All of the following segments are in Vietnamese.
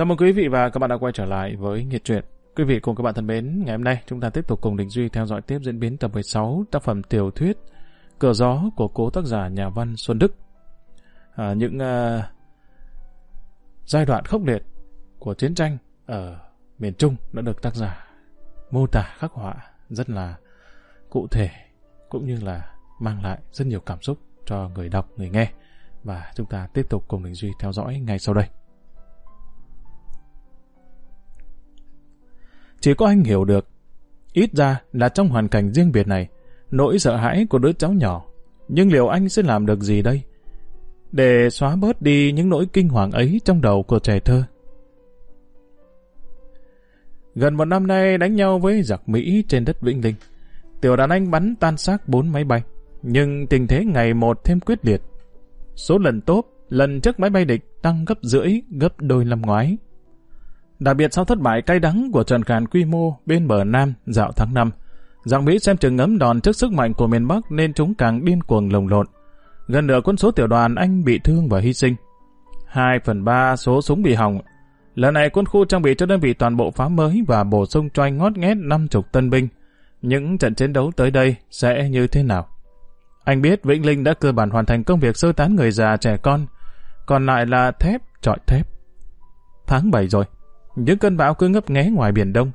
Chào mừng quý vị và các bạn đã quay trở lại với Nghiệt Truyện. Quý vị cùng các bạn thân mến, ngày hôm nay chúng ta tiếp tục cùng Đình Duy theo dõi tiếp diễn biến tập 16 tác phẩm tiểu thuyết Cờ gió của cố tác giả nhà văn Xuân Đức. À, những uh, giai đoạn khốc liệt của chiến tranh ở miền Trung đã được tác giả mô tả khắc họa rất là cụ thể cũng như là mang lại rất nhiều cảm xúc cho người đọc, người nghe. Và chúng ta tiếp tục cùng Đình Duy theo dõi ngay sau đây. Chỉ có anh hiểu được. Ít ra là trong hoàn cảnh riêng biệt này, nỗi sợ hãi của đứa cháu nhỏ. Nhưng liệu anh sẽ làm được gì đây? Để xóa bớt đi những nỗi kinh hoàng ấy trong đầu của trẻ thơ. Gần một năm nay đánh nhau với giặc Mỹ trên đất Vĩnh Linh. Tiểu đàn anh bắn tan xác bốn máy bay. Nhưng tình thế ngày một thêm quyết liệt. Số lần tốt, lần trước máy bay địch tăng gấp rưỡi, gấp đôi năm ngoái. Đặc biệt sau thất bại cay đắng của trận càn quy mô bên bờ Nam dạo tháng 5, giặc Mỹ xem chừng ngấm đòn trước sức mạnh của miền Bắc nên chúng càng điên cuồng lồng lộn. Gần nửa quân số tiểu đoàn Anh bị thương và hy sinh. 2 phần 3 số súng bị hỏng. Lần này quân khu trang bị cho đơn vị toàn bộ phá mới và bổ sung cho anh ngót nghét 50 tân binh. Những trận chiến đấu tới đây sẽ như thế nào? Anh biết Vĩnh Linh đã cơ bản hoàn thành công việc sơ tán người già trẻ con, còn lại là thép trọi thép. Tháng 7 rồi, những cơn bão cứ ngấp nghé ngoài biển Đông.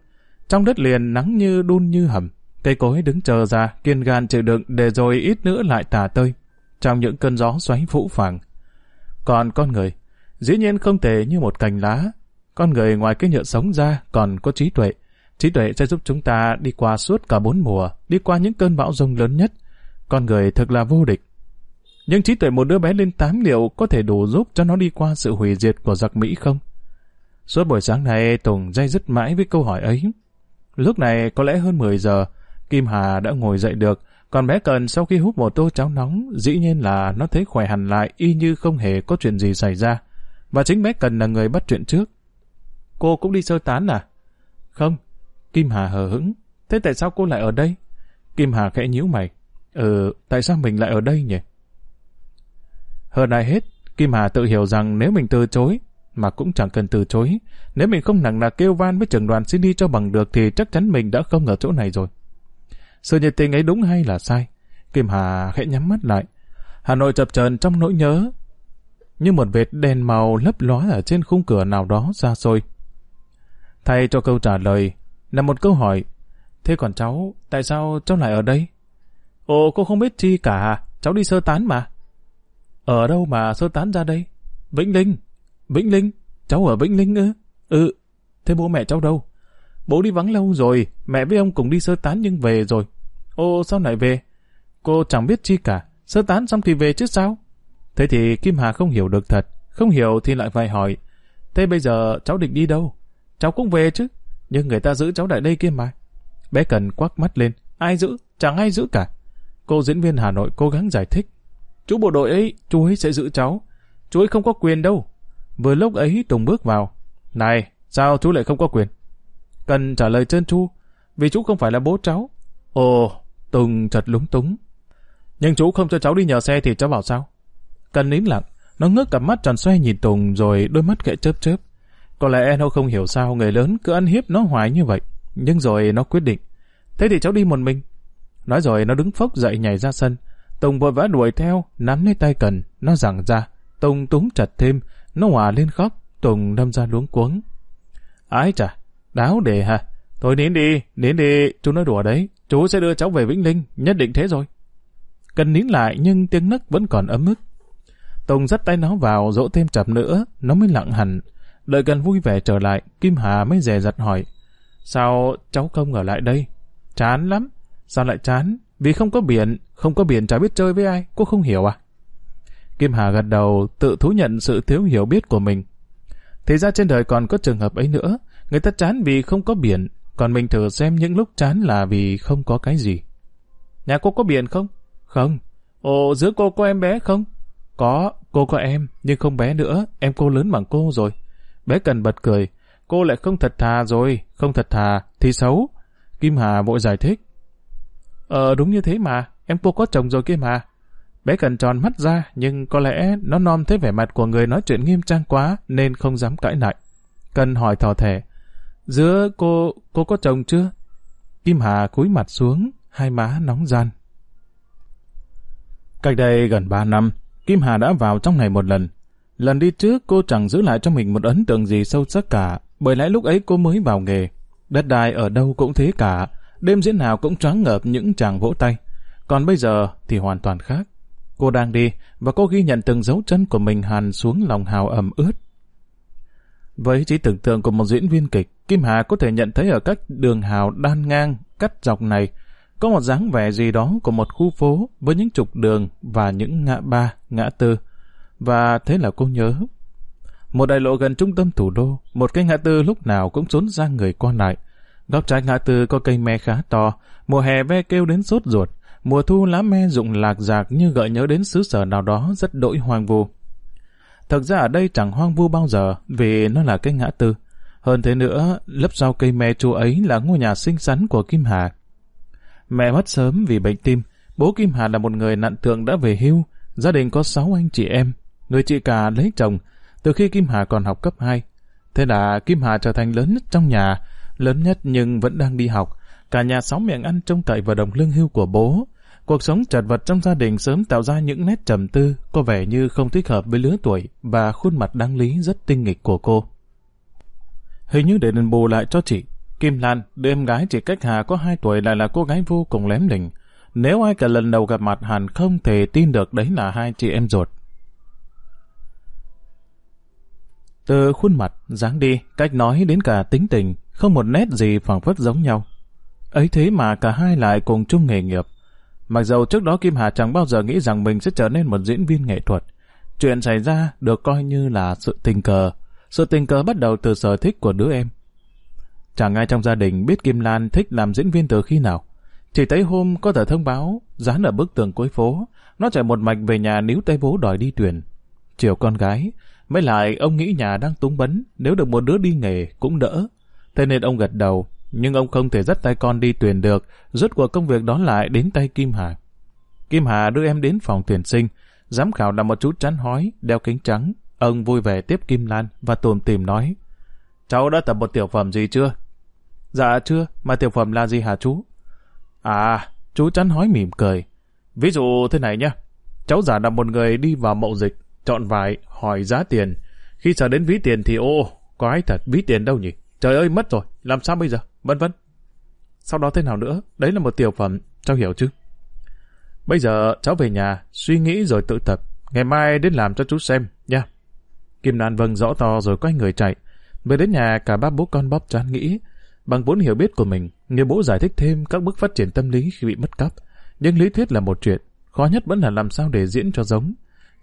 Trong đất liền nắng như đun như hầm. Cây cối đứng chờ ra, kiên gan chịu đựng để rồi ít nữa lại tà tơi. Trong những cơn gió xoáy phũ phàng. Còn con người, dĩ nhiên không thể như một cành lá. Con người ngoài cái nhựa sống ra còn có trí tuệ. Trí tuệ sẽ giúp chúng ta đi qua suốt cả bốn mùa, đi qua những cơn bão rông lớn nhất. Con người thực là vô địch. Nhưng trí tuệ một đứa bé lên tám liệu có thể đủ giúp cho nó đi qua sự hủy diệt của giặc Mỹ không? Suốt buổi sáng này Tùng dây dứt mãi với câu hỏi ấy. Lúc này có lẽ hơn 10 giờ, Kim Hà đã ngồi dậy được, còn bé Cần sau khi hút một tô cháo nóng, dĩ nhiên là nó thấy khỏe hẳn lại y như không hề có chuyện gì xảy ra. Và chính bé Cần là người bắt chuyện trước. Cô cũng đi sơ tán à? Không. Kim Hà hờ hững. Thế tại sao cô lại ở đây? Kim Hà khẽ nhíu mày. Ừ, tại sao mình lại ở đây nhỉ? Hơn ai hết, Kim Hà tự hiểu rằng nếu mình từ chối, mà cũng chẳng cần từ chối. Nếu mình không nặng là kêu van với trưởng đoàn xin đi cho bằng được thì chắc chắn mình đã không ở chỗ này rồi. Sự nhiệt tình ấy đúng hay là sai? Kim Hà khẽ nhắm mắt lại. Hà Nội chập chờn trong nỗi nhớ, như một vệt đèn màu lấp lóa ở trên khung cửa nào đó xa xôi. Thay cho câu trả lời là một câu hỏi. Thế còn cháu, tại sao cháu lại ở đây? Ồ, cô không biết chi cả? Cháu đi sơ tán mà. Ở đâu mà sơ tán ra đây? Vĩnh Linh. Vĩnh Linh? Cháu ở Vĩnh Linh ư? Ừ. Thế bố mẹ cháu đâu? Bố đi vắng lâu rồi, mẹ với ông cùng đi sơ tán nhưng về rồi. Ô sao lại về? Cô chẳng biết chi cả, sơ tán xong thì về chứ sao? Thế thì Kim Hà không hiểu được thật, không hiểu thì lại phải hỏi. Thế bây giờ cháu định đi đâu? Cháu cũng về chứ, nhưng người ta giữ cháu lại đây kia mà. Bé Cần quắc mắt lên, ai giữ? Chẳng ai giữ cả. Cô diễn viên Hà Nội cố gắng giải thích. Chú bộ đội ấy, chú ấy sẽ giữ cháu. Chú ấy không có quyền đâu. Vừa lúc ấy Tùng bước vào. Này, sao chú lại không có quyền? Cần trả lời trơn tru, vì chú không phải là bố cháu. Ồ, Tùng chật lúng túng. Nhưng chú không cho cháu đi nhờ xe thì cháu bảo sao? Cần nín lặng, nó ngước cặp mắt tròn xoay nhìn Tùng rồi đôi mắt khẽ chớp chớp. Có lẽ nó không hiểu sao người lớn cứ ăn hiếp nó hoài như vậy. Nhưng rồi nó quyết định. Thế thì cháu đi một mình. Nói rồi nó đứng phốc dậy nhảy ra sân. Tùng vội vã đuổi theo, nắm lấy tay Cần, nó giằng ra. Tùng túng chặt thêm, nó hòa lên khóc, Tùng đâm ra luống cuống. Ái chà, đáo đề hả? Thôi nín đi, nín đi, chú nói đùa đấy. Chú sẽ đưa cháu về Vĩnh Linh, nhất định thế rồi. Cần nín lại nhưng tiếng nấc vẫn còn ấm ức. Tùng dắt tay nó vào dỗ thêm chập nữa, nó mới lặng hẳn. Đợi cần vui vẻ trở lại, Kim Hà mới dè dặt hỏi. Sao cháu không ở lại đây? Chán lắm. Sao lại chán? Vì không có biển, không có biển chả biết chơi với ai, cô không hiểu à? Kim Hà gật đầu tự thú nhận sự thiếu hiểu biết của mình. Thì ra trên đời còn có trường hợp ấy nữa, người ta chán vì không có biển, còn mình thử xem những lúc chán là vì không có cái gì. Nhà cô có biển không? Không. Ồ, giữa cô có em bé không? Có, cô có em, nhưng không bé nữa, em cô lớn bằng cô rồi. Bé cần bật cười, cô lại không thật thà rồi, không thật thà, thì xấu. Kim Hà vội giải thích. Ờ, đúng như thế mà, em cô có chồng rồi kia mà. Bé cần tròn mắt ra, nhưng có lẽ nó non thấy vẻ mặt của người nói chuyện nghiêm trang quá nên không dám cãi lại. cần hỏi thò thẻ. Giữa cô, cô có chồng chưa? Kim Hà cúi mặt xuống, hai má nóng gian. Cách đây gần ba năm, Kim Hà đã vào trong này một lần. Lần đi trước cô chẳng giữ lại cho mình một ấn tượng gì sâu sắc cả, bởi lẽ lúc ấy cô mới vào nghề. Đất đai ở đâu cũng thế cả, đêm diễn nào cũng choáng ngợp những chàng vỗ tay. Còn bây giờ thì hoàn toàn khác. Cô đang đi, và cô ghi nhận từng dấu chân của mình hàn xuống lòng hào ẩm ướt. Với trí tưởng tượng của một diễn viên kịch, Kim Hà có thể nhận thấy ở các đường hào đan ngang, cắt dọc này, có một dáng vẻ gì đó của một khu phố với những trục đường và những ngã ba, ngã tư. Và thế là cô nhớ. Một đại lộ gần trung tâm thủ đô, một cái ngã tư lúc nào cũng trốn ra người qua lại. Góc trái ngã tư có cây me khá to, mùa hè ve kêu đến sốt ruột, mùa thu lá me rụng lạc rạc như gợi nhớ đến xứ sở nào đó rất đỗi hoang vu. Thực ra ở đây chẳng hoang vu bao giờ vì nó là cái ngã tư. Hơn thế nữa, lấp sau cây me chua ấy là ngôi nhà xinh xắn của Kim Hà. Mẹ mất sớm vì bệnh tim, bố Kim Hà là một người nặn tượng đã về hưu, gia đình có sáu anh chị em, người chị cả lấy chồng, từ khi Kim Hà còn học cấp 2. Thế là Kim Hà trở thành lớn nhất trong nhà, lớn nhất nhưng vẫn đang đi học, cả nhà sáu miệng ăn trông cậy vào đồng lương hưu của bố. Cuộc sống chật vật trong gia đình sớm tạo ra những nét trầm tư, có vẻ như không thích hợp với lứa tuổi và khuôn mặt đáng lý rất tinh nghịch của cô. Hình như để đền bù lại cho chị, Kim Lan, đứa em gái chị cách Hà có 2 tuổi lại là cô gái vô cùng lém lỉnh. Nếu ai cả lần đầu gặp mặt hẳn không thể tin được đấy là hai chị em ruột. Từ khuôn mặt, dáng đi, cách nói đến cả tính tình, không một nét gì phảng phất giống nhau. Ấy thế mà cả hai lại cùng chung nghề nghiệp. Mặc dầu trước đó Kim Hà chẳng bao giờ nghĩ rằng mình sẽ trở nên một diễn viên nghệ thuật. Chuyện xảy ra được coi như là sự tình cờ. Sự tình cờ bắt đầu từ sở thích của đứa em. Chẳng ai trong gia đình biết Kim Lan thích làm diễn viên từ khi nào. Chỉ thấy hôm có tờ thông báo dán ở bức tường cuối phố, nó chạy một mạch về nhà níu tay bố đòi đi tuyển. Chiều con gái, mới lại ông nghĩ nhà đang túng bấn, nếu được một đứa đi nghề cũng đỡ. Thế nên ông gật đầu, nhưng ông không thể dắt tay con đi tuyển được, rút cuộc công việc đó lại đến tay Kim Hà. Kim Hà đưa em đến phòng tuyển sinh, giám khảo là một chú chắn hói, đeo kính trắng. Ông vui vẻ tiếp Kim Lan và tồn tìm nói, cháu đã tập một tiểu phẩm gì chưa? Dạ chưa, mà tiểu phẩm là gì hả chú? À, chú chắn hói mỉm cười. Ví dụ thế này nhá, cháu giả là một người đi vào mậu dịch, chọn vải, hỏi giá tiền. Khi sợ đến ví tiền thì ô, có ai thật, ví tiền đâu nhỉ? Trời ơi, mất rồi, làm sao bây giờ? Vân vân. Sau đó thế nào nữa? Đấy là một tiểu phẩm, cháu hiểu chứ? Bây giờ cháu về nhà, suy nghĩ rồi tự tập. Ngày mai đến làm cho chú xem, nha. Kim Lan vâng rõ to rồi quay người chạy. Về đến nhà, cả ba bố con bóp chán nghĩ. Bằng vốn hiểu biết của mình, người bố giải thích thêm các bước phát triển tâm lý khi bị mất cắp. Nhưng lý thuyết là một chuyện, khó nhất vẫn là làm sao để diễn cho giống.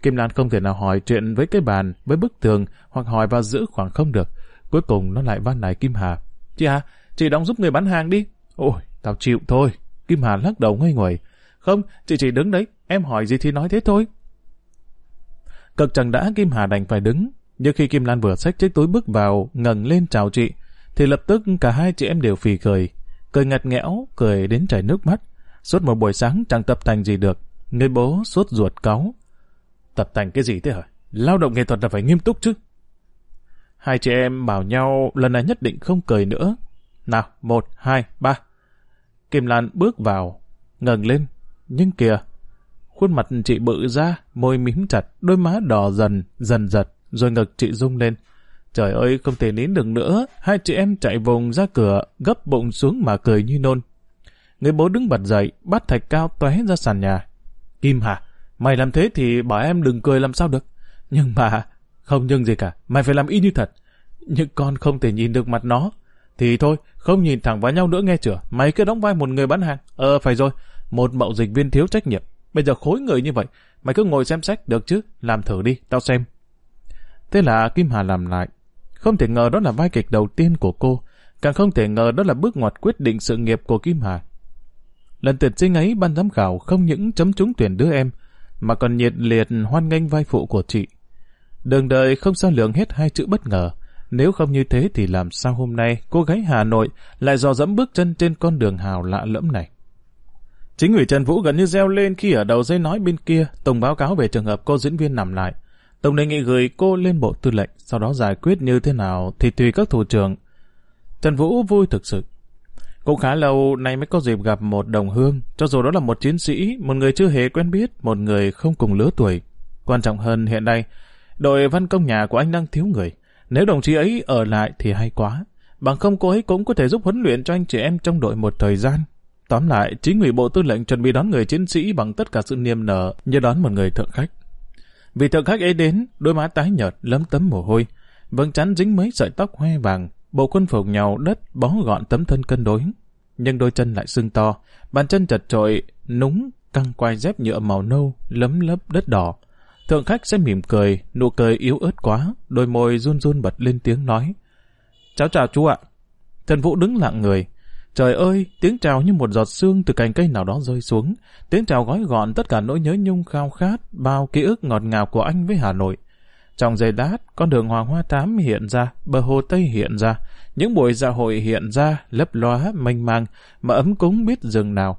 Kim Lan không thể nào hỏi chuyện với cái bàn, với bức tường, hoặc hỏi vào giữ khoảng không được. Cuối cùng nó lại van nài Kim Hà. Chị Hà, chị đóng giúp người bán hàng đi. Ôi, tao chịu thôi. Kim Hà lắc đầu ngây nguẩy. Không, chị chỉ đứng đấy, em hỏi gì thì nói thế thôi. Cực chẳng đã Kim Hà đành phải đứng, nhưng khi Kim Lan vừa xách chiếc túi bước vào, ngẩng lên chào chị, thì lập tức cả hai chị em đều phì cười. Cười ngặt nghẽo, cười đến chảy nước mắt. Suốt một buổi sáng chẳng tập thành gì được. Người bố suốt ruột cáu. Tập thành cái gì thế hả? Lao động nghệ thuật là phải nghiêm túc chứ. Hai chị em bảo nhau lần này nhất định không cười nữa. Nào, một, hai, ba. Kim Lan bước vào, ngẩng lên. Nhưng kìa, khuôn mặt chị bự ra, môi mím chặt, đôi má đỏ dần, dần giật, rồi ngực chị rung lên. Trời ơi, không thể nín được nữa, hai chị em chạy vùng ra cửa, gấp bụng xuống mà cười như nôn. Người bố đứng bật dậy, bắt thạch cao tóe ra sàn nhà. Kim hả? Mày làm thế thì bảo em đừng cười làm sao được. Nhưng mà, không nhưng gì cả, mày phải làm y như thật. Nhưng con không thể nhìn được mặt nó. Thì thôi, không nhìn thẳng vào nhau nữa nghe chưa? Mày cứ đóng vai một người bán hàng. Ờ, phải rồi, một mậu dịch viên thiếu trách nhiệm. Bây giờ khối người như vậy, mày cứ ngồi xem sách được chứ? Làm thử đi, tao xem. Thế là Kim Hà làm lại. Không thể ngờ đó là vai kịch đầu tiên của cô. Càng không thể ngờ đó là bước ngoặt quyết định sự nghiệp của Kim Hà. Lần tuyển sinh ấy, ban giám khảo không những chấm trúng tuyển đứa em, mà còn nhiệt liệt hoan nghênh vai phụ của chị. Đường đời không sao lượng hết hai chữ bất ngờ. Nếu không như thế thì làm sao hôm nay cô gái Hà Nội lại dò dẫm bước chân trên con đường hào lạ lẫm này. Chính ủy Trần Vũ gần như reo lên khi ở đầu dây nói bên kia tổng báo cáo về trường hợp cô diễn viên nằm lại. Tổng đề nghị gửi cô lên bộ tư lệnh, sau đó giải quyết như thế nào thì tùy các thủ trưởng. Trần Vũ vui thực sự. Cũng khá lâu nay mới có dịp gặp một đồng hương, cho dù đó là một chiến sĩ, một người chưa hề quen biết, một người không cùng lứa tuổi. Quan trọng hơn hiện nay, đội văn công nhà của anh đang thiếu người. Nếu đồng chí ấy ở lại thì hay quá. Bằng không cô ấy cũng có thể giúp huấn luyện cho anh chị em trong đội một thời gian. Tóm lại, chính ủy bộ tư lệnh chuẩn bị đón người chiến sĩ bằng tất cả sự niềm nở như đón một người thượng khách. Vì thượng khách ấy đến, đôi má tái nhợt, lấm tấm mồ hôi, Vâng chắn dính mấy sợi tóc hoe vàng, bộ quân phục nhàu đất bó gọn tấm thân cân đối. Nhưng đôi chân lại sưng to, bàn chân chật trội, núng, căng quai dép nhựa màu nâu, lấm lấp đất đỏ. Thượng khách sẽ mỉm cười, nụ cười yếu ớt quá, đôi môi run run bật lên tiếng nói. Cháu chào chú ạ. Trần Vũ đứng lặng người. Trời ơi, tiếng chào như một giọt sương từ cành cây nào đó rơi xuống. Tiếng chào gói gọn tất cả nỗi nhớ nhung khao khát, bao ký ức ngọt ngào của anh với Hà Nội. Trong giây đát con đường Hoàng Hoa Tám hiện ra, bờ hồ Tây hiện ra, những buổi dạ hội hiện ra, lấp loá, mênh mang, mà ấm cúng biết rừng nào.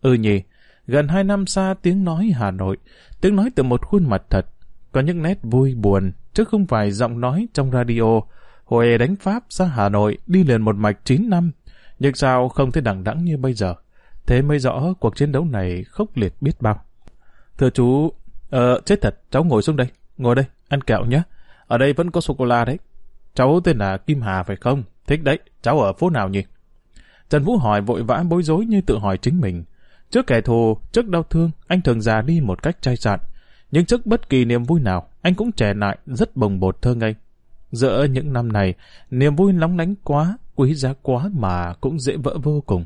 Ừ nhỉ, gần hai năm xa tiếng nói Hà Nội, tiếng nói từ một khuôn mặt thật, có những nét vui buồn, chứ không phải giọng nói trong radio, Hồi đánh Pháp ra Hà Nội đi liền một mạch 9 năm, nhưng sao không thấy đẳng đẳng như bây giờ? Thế mới rõ cuộc chiến đấu này khốc liệt biết bao. Thưa chú, ờ, chết thật, cháu ngồi xuống đây, ngồi đây, ăn kẹo nhé. Ở đây vẫn có sô-cô-la đấy. Cháu tên là Kim Hà phải không? Thích đấy, cháu ở phố nào nhỉ? Trần Vũ hỏi vội vã bối rối như tự hỏi chính mình. Trước kẻ thù, trước đau thương, anh thường già đi một cách chai sạn. Nhưng trước bất kỳ niềm vui nào, anh cũng trẻ lại rất bồng bột thơ ngây. Giữa những năm này, niềm vui nóng lánh quá, quý giá quá mà cũng dễ vỡ vô cùng.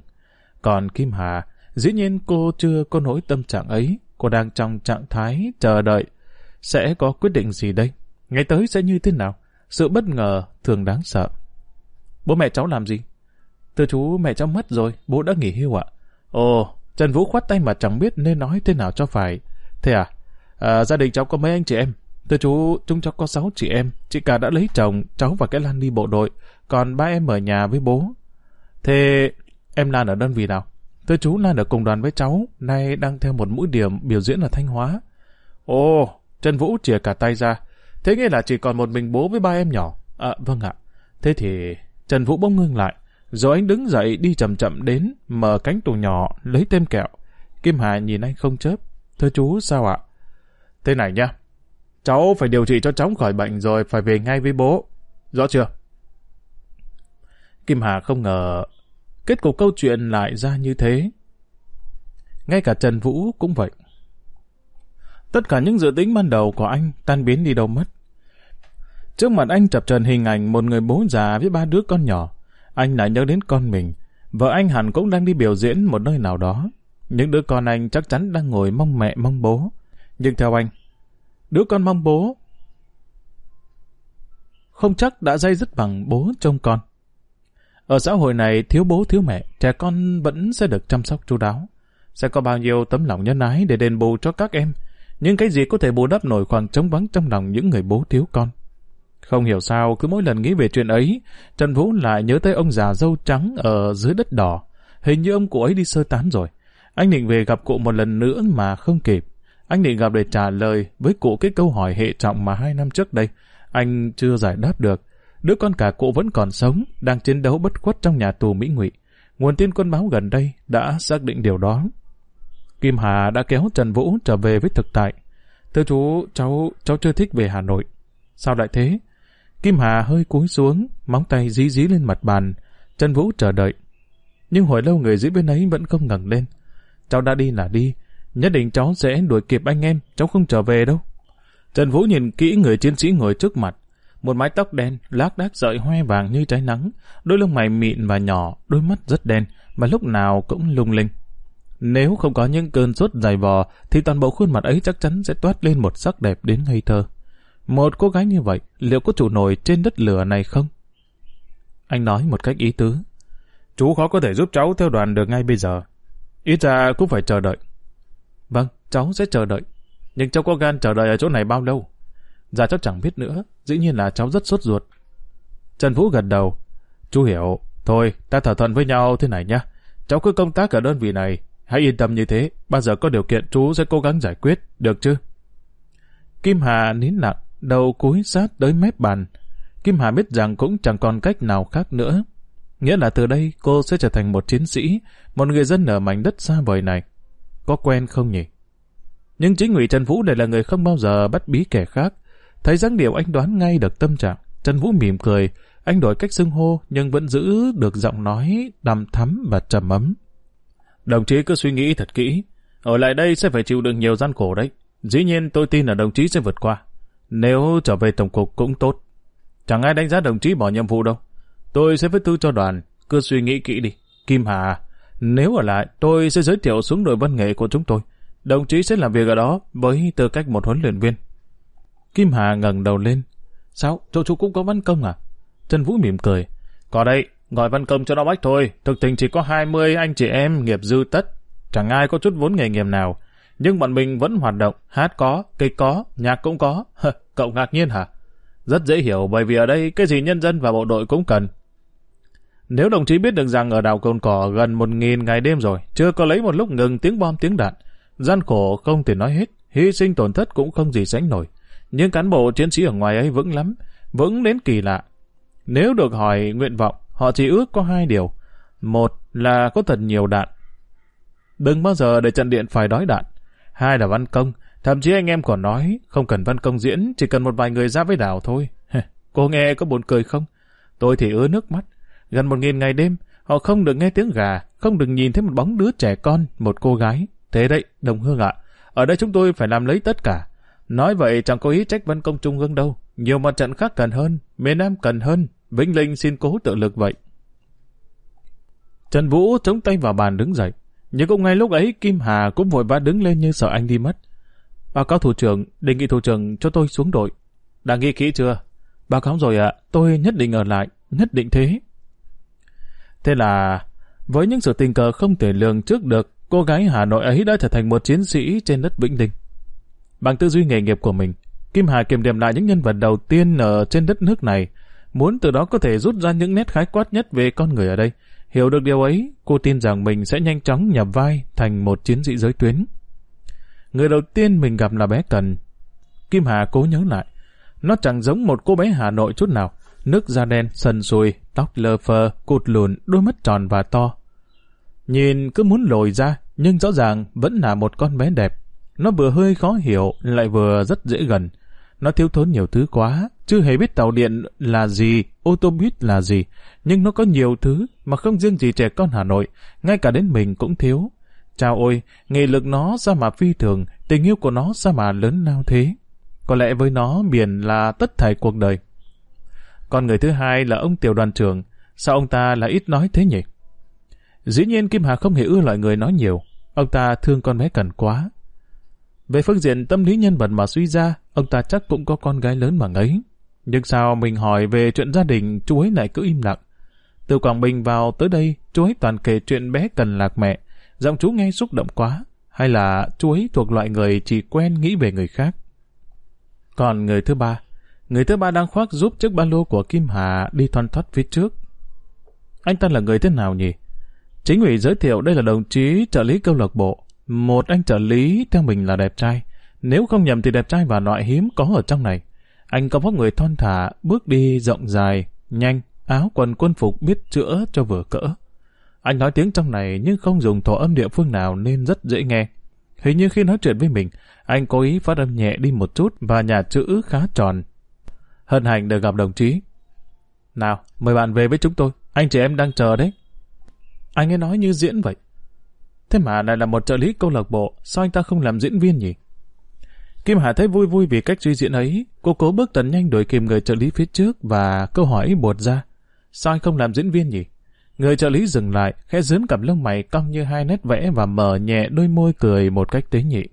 Còn Kim Hà, dĩ nhiên cô chưa có nỗi tâm trạng ấy, cô đang trong trạng thái chờ đợi. Sẽ có quyết định gì đây? Ngày tới sẽ như thế nào? Sự bất ngờ thường đáng sợ. Bố mẹ cháu làm gì? Thưa chú, mẹ cháu mất rồi, bố đã nghỉ hưu ạ. Ồ, Trần Vũ khoát tay mà chẳng biết nên nói thế nào cho phải. Thế à? à gia đình cháu có mấy anh chị em? Thưa chú, chúng cháu có sáu chị em, chị cả đã lấy chồng, cháu và cái Lan đi bộ đội, còn ba em ở nhà với bố. Thế em Lan ở đơn vị nào? Thưa chú, Lan ở cùng đoàn với cháu, nay đang theo một mũi điểm biểu diễn ở Thanh Hóa. Ồ, Trần Vũ chìa cả tay ra. Thế nghĩa là chỉ còn một mình bố với ba em nhỏ. À, vâng ạ. Thế thì Trần Vũ bỗng ngưng lại, rồi anh đứng dậy đi chậm chậm đến, mở cánh tủ nhỏ, lấy tem kẹo. Kim Hà nhìn anh không chớp. Thưa chú, sao ạ? Thế này nha, Cháu phải điều trị cho cháu khỏi bệnh rồi phải về ngay với bố. Rõ chưa? Kim Hà không ngờ kết cục câu chuyện lại ra như thế. Ngay cả Trần Vũ cũng vậy. Tất cả những dự tính ban đầu của anh tan biến đi đâu mất. Trước mặt anh chập trần hình ảnh một người bố già với ba đứa con nhỏ. Anh lại nhớ đến con mình. Vợ anh hẳn cũng đang đi biểu diễn một nơi nào đó. Những đứa con anh chắc chắn đang ngồi mong mẹ mong bố. Nhưng theo anh, Đứa con mong bố không chắc đã dây dứt bằng bố trông con. Ở xã hội này thiếu bố thiếu mẹ, trẻ con vẫn sẽ được chăm sóc chu đáo. Sẽ có bao nhiêu tấm lòng nhân ái để đền bù cho các em. Nhưng cái gì có thể bù đắp nổi khoảng trống vắng trong lòng những người bố thiếu con. Không hiểu sao cứ mỗi lần nghĩ về chuyện ấy, Trần Vũ lại nhớ tới ông già dâu trắng ở dưới đất đỏ. Hình như ông cụ ấy đi sơ tán rồi. Anh định về gặp cụ một lần nữa mà không kịp. Anh định gặp để trả lời với cụ cái câu hỏi hệ trọng mà hai năm trước đây anh chưa giải đáp được. Đứa con cả cụ vẫn còn sống, đang chiến đấu bất khuất trong nhà tù Mỹ Ngụy. Nguồn tin quân báo gần đây đã xác định điều đó. Kim Hà đã kéo Trần Vũ trở về với thực tại. Thưa chú, cháu cháu chưa thích về Hà Nội. Sao lại thế? Kim Hà hơi cúi xuống, móng tay dí dí lên mặt bàn. Trần Vũ chờ đợi. Nhưng hồi lâu người giữ bên ấy vẫn không ngẩng lên. Cháu đã đi là đi, Nhất định cháu sẽ đuổi kịp anh em, cháu không trở về đâu. Trần Vũ nhìn kỹ người chiến sĩ ngồi trước mặt. Một mái tóc đen, lác đác sợi hoe vàng như trái nắng, đôi lông mày mịn và nhỏ, đôi mắt rất đen, mà lúc nào cũng lung linh. Nếu không có những cơn sốt dài vò, thì toàn bộ khuôn mặt ấy chắc chắn sẽ toát lên một sắc đẹp đến ngây thơ. Một cô gái như vậy, liệu có chủ nổi trên đất lửa này không? Anh nói một cách ý tứ. Chú khó có thể giúp cháu theo đoàn được ngay bây giờ. Ít ra cũng phải chờ đợi. Vâng, cháu sẽ chờ đợi. Nhưng cháu có gan chờ đợi ở chỗ này bao lâu? Dạ cháu chẳng biết nữa, dĩ nhiên là cháu rất sốt ruột. Trần Vũ gật đầu. Chú hiểu, thôi, ta thỏa thuận với nhau thế này nhá. Cháu cứ công tác ở đơn vị này, hãy yên tâm như thế, bao giờ có điều kiện chú sẽ cố gắng giải quyết, được chứ? Kim Hà nín lặng, đầu cúi sát tới mép bàn. Kim Hà biết rằng cũng chẳng còn cách nào khác nữa. Nghĩa là từ đây cô sẽ trở thành một chiến sĩ, một người dân ở mảnh đất xa vời này. Có quen không nhỉ? Nhưng chính ủy Trần Vũ này là người không bao giờ bắt bí kẻ khác. Thấy dáng điệu anh đoán ngay được tâm trạng. Trần Vũ mỉm cười, anh đổi cách xưng hô nhưng vẫn giữ được giọng nói đằm thắm và trầm ấm. Đồng chí cứ suy nghĩ thật kỹ. Ở lại đây sẽ phải chịu đựng nhiều gian khổ đấy. Dĩ nhiên tôi tin là đồng chí sẽ vượt qua. Nếu trở về Tổng cục cũng tốt. Chẳng ai đánh giá đồng chí bỏ nhiệm vụ đâu. Tôi sẽ viết thư cho đoàn. Cứ suy nghĩ kỹ đi. Kim Hà, nếu ở lại, tôi sẽ giới thiệu xuống đội văn nghệ của chúng tôi. Đồng chí sẽ làm việc ở đó với tư cách một huấn luyện viên. Kim Hà ngẩng đầu lên. Sao? Chỗ chú cũng có văn công à? Trần Vũ mỉm cười. Có đây, gọi văn công cho nó bách thôi. Thực tình chỉ có 20 anh chị em nghiệp dư tất. Chẳng ai có chút vốn nghề nghiệp nào. Nhưng bọn mình vẫn hoạt động, hát có, kịch có, nhạc cũng có. Cậu ngạc nhiên hả? Rất dễ hiểu bởi vì ở đây cái gì nhân dân và bộ đội cũng cần. Nếu đồng chí biết được rằng ở đảo Cồn Cỏ gần một nghìn ngày đêm rồi, chưa có lấy một lúc ngừng tiếng bom tiếng đạn, gian khổ không thể nói hết, hy sinh tổn thất cũng không gì sánh nổi. Nhưng cán bộ chiến sĩ ở ngoài ấy vững lắm, vững đến kỳ lạ. Nếu được hỏi nguyện vọng, họ chỉ ước có hai điều. Một là có thật nhiều đạn. Đừng bao giờ để trận điện phải đói đạn. Hai là văn công, thậm chí anh em còn nói không cần văn công diễn, chỉ cần một vài người ra với đảo thôi. Cô nghe có buồn cười không? Tôi thì ứa nước mắt. Gần một nghìn ngày đêm, họ không được nghe tiếng gà, không được nhìn thấy một bóng đứa trẻ con, một cô gái. Thế đấy, đồng hương ạ. Ở đây chúng tôi phải làm lấy tất cả. Nói vậy chẳng có ý trách văn công trung ương đâu. Nhiều mặt trận khác cần hơn, miền Nam cần hơn. Vĩnh Linh xin cố tự lực vậy. Trần Vũ chống tay vào bàn đứng dậy. Nhưng cũng ngay lúc ấy Kim Hà cũng vội vã đứng lên như sợ anh đi mất. Báo cáo thủ trưởng, đề nghị thủ trưởng cho tôi xuống đội. Đã nghĩ kỹ chưa? Báo cáo rồi ạ, tôi nhất định ở lại, nhất định thế. Thế là, với những sự tình cờ không thể lường trước được, cô gái Hà Nội ấy đã trở thành một chiến sĩ trên đất Vĩnh Đình. Bằng tư duy nghề nghiệp của mình, Kim Hà kiểm điểm lại những nhân vật đầu tiên ở trên đất nước này, muốn từ đó có thể rút ra những nét khái quát nhất về con người ở đây. Hiểu được điều ấy, cô tin rằng mình sẽ nhanh chóng nhập vai thành một chiến sĩ giới tuyến. Người đầu tiên mình gặp là bé Cần. Kim Hà cố nhớ lại. Nó chẳng giống một cô bé Hà Nội chút nào. Nước da đen, sần sùi, tóc lơ phơ, cụt lùn, đôi mắt tròn và to. Nhìn cứ muốn lồi ra, nhưng rõ ràng vẫn là một con bé đẹp. Nó vừa hơi khó hiểu, lại vừa rất dễ gần. Nó thiếu thốn nhiều thứ quá, chưa hề biết tàu điện là gì, ô tô buýt là gì. Nhưng nó có nhiều thứ mà không riêng gì trẻ con Hà Nội, ngay cả đến mình cũng thiếu. Chào ôi, nghị lực nó sao mà phi thường, tình yêu của nó sao mà lớn lao thế. Có lẽ với nó biển là tất thảy cuộc đời. Còn người thứ hai là ông tiểu đoàn trưởng, sao ông ta lại ít nói thế nhỉ? Dĩ nhiên Kim Hà không hề ưa loại người nói nhiều, ông ta thương con bé cần quá. Về phương diện tâm lý nhân vật mà suy ra, ông ta chắc cũng có con gái lớn mà ấy. Nhưng sao mình hỏi về chuyện gia đình, chú ấy lại cứ im lặng. Từ Quảng Bình vào tới đây, chú ấy toàn kể chuyện bé cần lạc mẹ. Giọng chú nghe xúc động quá. Hay là chú ấy thuộc loại người chỉ quen nghĩ về người khác. Còn người thứ ba, người thứ ba đang khoác giúp chiếc ba lô của Kim Hà đi thoăn thoát phía trước. Anh ta là người thế nào nhỉ? Chính ủy giới thiệu đây là đồng chí trợ lý câu lạc bộ. Một anh trợ lý theo mình là đẹp trai. Nếu không nhầm thì đẹp trai và loại hiếm có ở trong này. Anh có vóc người thon thả, bước đi rộng dài, nhanh, áo quần quân phục biết chữa cho vừa cỡ. Anh nói tiếng trong này nhưng không dùng thổ âm địa phương nào nên rất dễ nghe. Hình như khi nói chuyện với mình, anh cố ý phát âm nhẹ đi một chút và nhà chữ khá tròn. Hân hạnh được gặp đồng chí. Nào, mời bạn về với chúng tôi. Anh chị em đang chờ đấy. Anh ấy nói như diễn vậy. Thế mà lại là một trợ lý câu lạc bộ, sao anh ta không làm diễn viên nhỉ? Kim Hà thấy vui vui vì cách suy diễn ấy, cô cố bước tần nhanh đuổi kịp người trợ lý phía trước và câu hỏi buột ra. Sao anh không làm diễn viên nhỉ? Người trợ lý dừng lại, khẽ dướn cặp lông mày cong như hai nét vẽ và mở nhẹ đôi môi cười một cách tế nhị.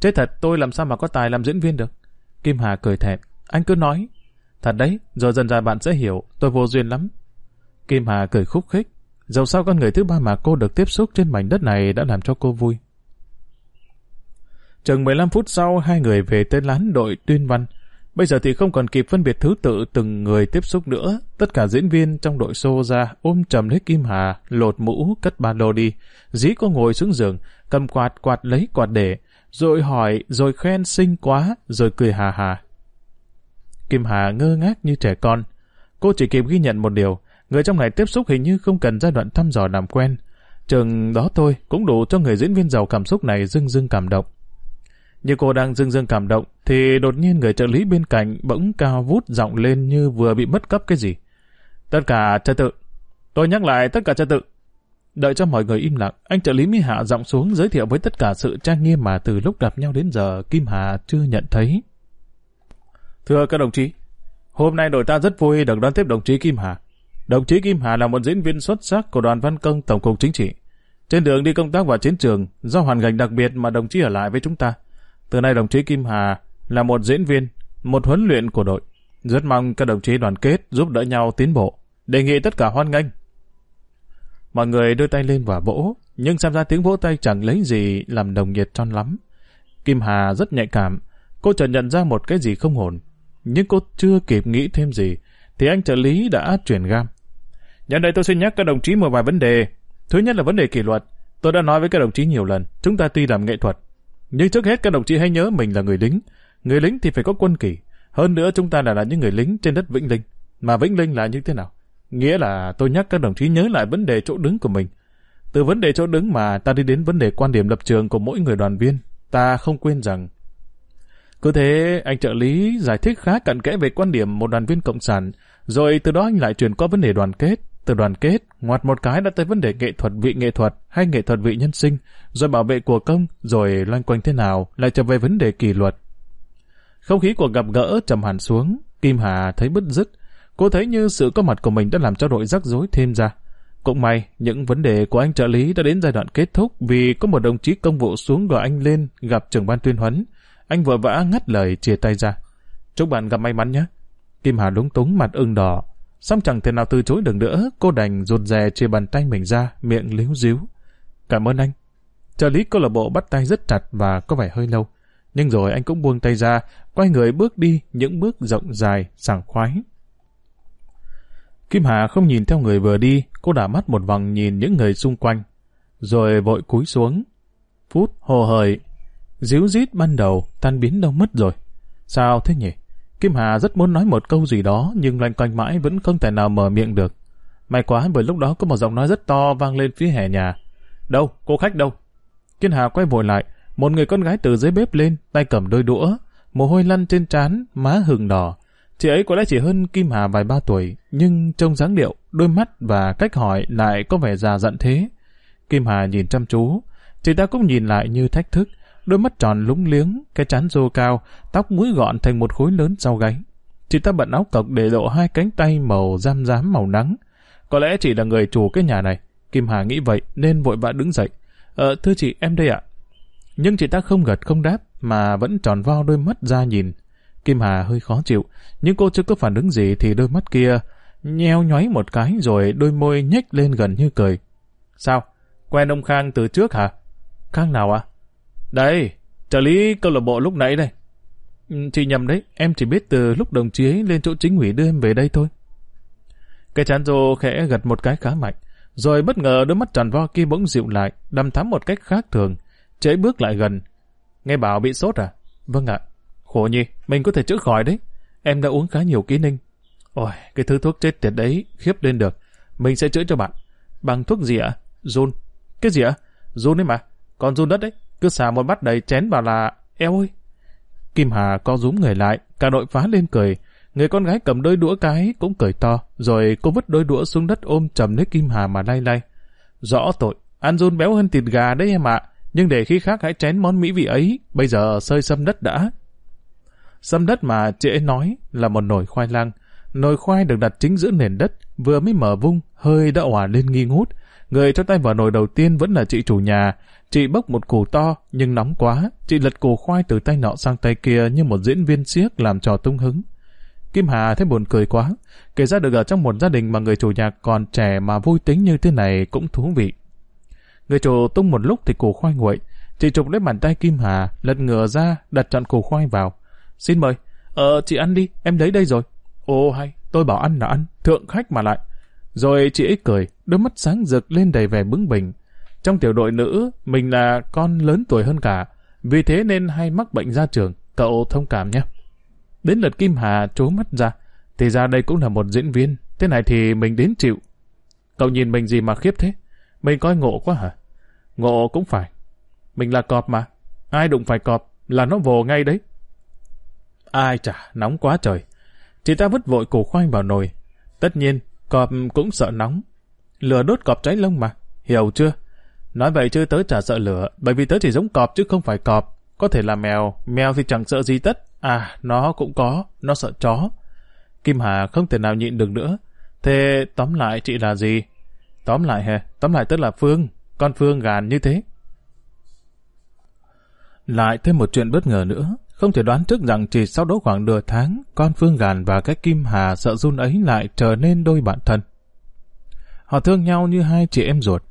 Chết thật, tôi làm sao mà có tài làm diễn viên được? Kim Hà cười thẹn, anh cứ nói. Thật đấy, rồi dần dần bạn sẽ hiểu, tôi vô duyên lắm. Kim Hà cười khúc khích, dầu sao con người thứ ba mà cô được tiếp xúc trên mảnh đất này đã làm cho cô vui. Chừng 15 phút sau, hai người về tên lán đội tuyên văn. Bây giờ thì không còn kịp phân biệt thứ tự từng người tiếp xúc nữa. Tất cả diễn viên trong đội xô ra ôm trầm lấy Kim Hà, lột mũ, cất ba lô đi. Dí cô ngồi xuống giường, cầm quạt quạt lấy quạt để. rồi hỏi, rồi khen xinh quá, rồi cười hà hà. Kim Hà ngơ ngác như trẻ con. Cô chỉ kịp ghi nhận một điều, người trong này tiếp xúc hình như không cần giai đoạn thăm dò làm quen. Chừng đó thôi cũng đủ cho người diễn viên giàu cảm xúc này dưng dưng cảm động. Như cô đang dưng dưng cảm động, thì đột nhiên người trợ lý bên cạnh bỗng cao vút giọng lên như vừa bị mất cấp cái gì. Tất cả trật tự. Tôi nhắc lại tất cả trật tự. Đợi cho mọi người im lặng, anh trợ lý mới hạ giọng xuống giới thiệu với tất cả sự trang nghiêm mà từ lúc gặp nhau đến giờ Kim Hà chưa nhận thấy. Thưa các đồng chí, hôm nay đội ta rất vui được đón tiếp đồng chí Kim Hà. Đồng chí Kim Hà là một diễn viên xuất sắc của đoàn văn công Tổng cục Chính trị. Trên đường đi công tác vào chiến trường, do hoàn cảnh đặc biệt mà đồng chí ở lại với chúng ta. Từ nay đồng chí Kim Hà là một diễn viên, một huấn luyện của đội. Rất mong các đồng chí đoàn kết giúp đỡ nhau tiến bộ. Đề nghị tất cả hoan nghênh. Mọi người đưa tay lên và vỗ, nhưng xem ra tiếng vỗ tay chẳng lấy gì làm đồng nhiệt tròn lắm. Kim Hà rất nhạy cảm, cô chợt nhận ra một cái gì không ổn. Nhưng cô chưa kịp nghĩ thêm gì, thì anh trợ lý đã chuyển gam. Nhân đây tôi xin nhắc các đồng chí một vài vấn đề. Thứ nhất là vấn đề kỷ luật. Tôi đã nói với các đồng chí nhiều lần, chúng ta tuy làm nghệ thuật, nhưng trước hết các đồng chí hãy nhớ mình là người lính. Người lính thì phải có quân kỷ. Hơn nữa chúng ta là, là những người lính trên đất Vĩnh Linh. Mà Vĩnh Linh là như thế nào? Nghĩa là tôi nhắc các đồng chí nhớ lại vấn đề chỗ đứng của mình. Từ vấn đề chỗ đứng mà ta đi đến vấn đề quan điểm lập trường của mỗi người đoàn viên. Ta không quên rằng cứ thế anh trợ lý giải thích khá cặn kẽ về quan điểm một đoàn viên cộng sản, rồi từ đó anh lại chuyển qua vấn đề đoàn kết. Từ đoàn kết, ngoặt một cái đã tới vấn đề nghệ thuật vị nghệ thuật hay nghệ thuật vị nhân sinh, rồi bảo vệ của công, rồi loanh quanh thế nào, lại trở về vấn đề kỷ luật. Không khí của gặp gỡ trầm hẳn xuống, Kim Hà thấy bứt rứt. Cô thấy như sự có mặt của mình đã làm cho đội rắc rối thêm ra. Cũng may, những vấn đề của anh trợ lý đã đến giai đoạn kết thúc vì có một đồng chí công vụ xuống gọi anh lên gặp trưởng ban tuyên huấn. Anh vội vã ngắt lời chia tay ra. Chúc bạn gặp may mắn nhé. Kim Hà lúng túng mặt ưng đỏ. Xong chẳng thể nào từ chối được nữa, cô đành rụt rè chia bàn tay mình ra, miệng líu díu. Cảm ơn anh. Trợ lý câu lạc bộ bắt tay rất chặt và có vẻ hơi lâu. Nhưng rồi anh cũng buông tay ra, quay người bước đi những bước rộng dài, sảng khoái. Kim Hà không nhìn theo người vừa đi, cô đảo mắt một vòng nhìn những người xung quanh. Rồi vội cúi xuống. Phút hồ hời, díu dít ban đầu tan biến đâu mất rồi. Sao thế nhỉ? Kim Hà rất muốn nói một câu gì đó nhưng loanh quanh mãi vẫn không thể nào mở miệng được. May quá bởi lúc đó có một giọng nói rất to vang lên phía hè nhà. Đâu? Cô khách đâu? Kim Hà quay vội lại. Một người con gái từ dưới bếp lên, tay cầm đôi đũa, mồ hôi lăn trên trán, má hừng đỏ. Chị ấy có lẽ chỉ hơn Kim Hà vài ba tuổi, nhưng trông dáng điệu, đôi mắt và cách hỏi lại có vẻ già dặn thế. Kim Hà nhìn chăm chú, chị ta cũng nhìn lại như thách thức, đôi mắt tròn lúng liếng, cái chán rô cao, tóc mũi gọn thành một khối lớn sau gáy. Chị ta bận áo cộc để lộ hai cánh tay màu giam giám màu nắng. Có lẽ chị là người chủ cái nhà này. Kim Hà nghĩ vậy nên vội vã đứng dậy. Ờ, thưa chị, em đây ạ. Nhưng chị ta không gật không đáp, mà vẫn tròn vo đôi mắt ra nhìn. Kim Hà hơi khó chịu, nhưng cô chưa có phản ứng gì thì đôi mắt kia nheo nhoáy một cái rồi đôi môi nhếch lên gần như cười. Sao? Quen ông Khang từ trước hả? Khang nào à? Đây, trợ lý câu lạc bộ lúc nãy đây. Ừ, chị nhầm đấy, em chỉ biết từ lúc đồng chí ấy lên chỗ chính ủy đưa em về đây thôi. Cái chán rô khẽ gật một cái khá mạnh, rồi bất ngờ đôi mắt tròn vo kia bỗng dịu lại, đăm thắm một cách khác thường. Chế bước lại gần. Nghe bảo bị sốt à? Vâng ạ. Khổ nhi, mình có thể chữa khỏi đấy. Em đã uống khá nhiều ký ninh. Ôi, cái thứ thuốc chết tiệt đấy, khiếp lên được. Mình sẽ chữa cho bạn. Bằng thuốc gì ạ? Run. Cái gì ạ? Run ấy mà. Còn run đất đấy. Cứ xả một bát đầy chén vào là... Eo ơi! Kim Hà co rúm người lại, cả đội phá lên cười. Người con gái cầm đôi đũa cái cũng cười to, rồi cô vứt đôi đũa xuống đất ôm chầm lấy Kim Hà mà lay lay. Rõ tội, ăn run béo hơn thịt gà đấy em ạ, nhưng để khi khác hãy chén món mỹ vị ấy, bây giờ sơi sâm đất đã. Sâm đất mà chị ấy nói là một nồi khoai lang. Nồi khoai được đặt chính giữa nền đất, vừa mới mở vung, hơi đã òa lên nghi ngút. Người cho tay vào nồi đầu tiên vẫn là chị chủ nhà, Chị bốc một củ to, nhưng nóng quá, chị lật củ khoai từ tay nọ sang tay kia như một diễn viên siếc làm trò tung hứng. Kim Hà thấy buồn cười quá, kể ra được ở trong một gia đình mà người chủ nhà còn trẻ mà vui tính như thế này cũng thú vị. Người chủ tung một lúc thì củ khoai nguội, chị trục lấy bàn tay Kim Hà, lật ngửa ra, đặt trọn củ khoai vào. Xin mời, ờ chị ăn đi, em lấy đây rồi. Ồ hay, tôi bảo ăn là ăn, thượng khách mà lại. Rồi chị ấy cười, đôi mắt sáng rực lên đầy vẻ bướng bỉnh. Trong tiểu đội nữ, mình là con lớn tuổi hơn cả. Vì thế nên hay mắc bệnh ra trường, cậu thông cảm nhé. Đến lượt Kim Hà trố mắt ra, thì ra đây cũng là một diễn viên, thế này thì mình đến chịu. Cậu nhìn mình gì mà khiếp thế? Mình coi ngộ quá hả? Ngộ cũng phải. Mình là cọp mà. Ai đụng phải cọp là nó vồ ngay đấy. Ai chả, nóng quá trời. Chị ta vứt vội củ khoai vào nồi. Tất nhiên, cọp cũng sợ nóng. Lửa đốt cọp cháy lông mà. Hiểu chưa? Nói vậy chứ tớ chả sợ lửa, bởi vì tớ chỉ giống cọp chứ không phải cọp. Có thể là mèo, mèo thì chẳng sợ gì tất. À, nó cũng có, nó sợ chó. Kim Hà không thể nào nhịn được nữa. Thế tóm lại chị là gì? Tóm lại hề, tóm lại tức là Phương, con Phương gàn như thế. Lại thêm một chuyện bất ngờ nữa, không thể đoán trước rằng chỉ sau đó khoảng nửa tháng, con Phương Gàn và cái Kim Hà sợ run ấy lại trở nên đôi bạn thân. Họ thương nhau như hai chị em ruột.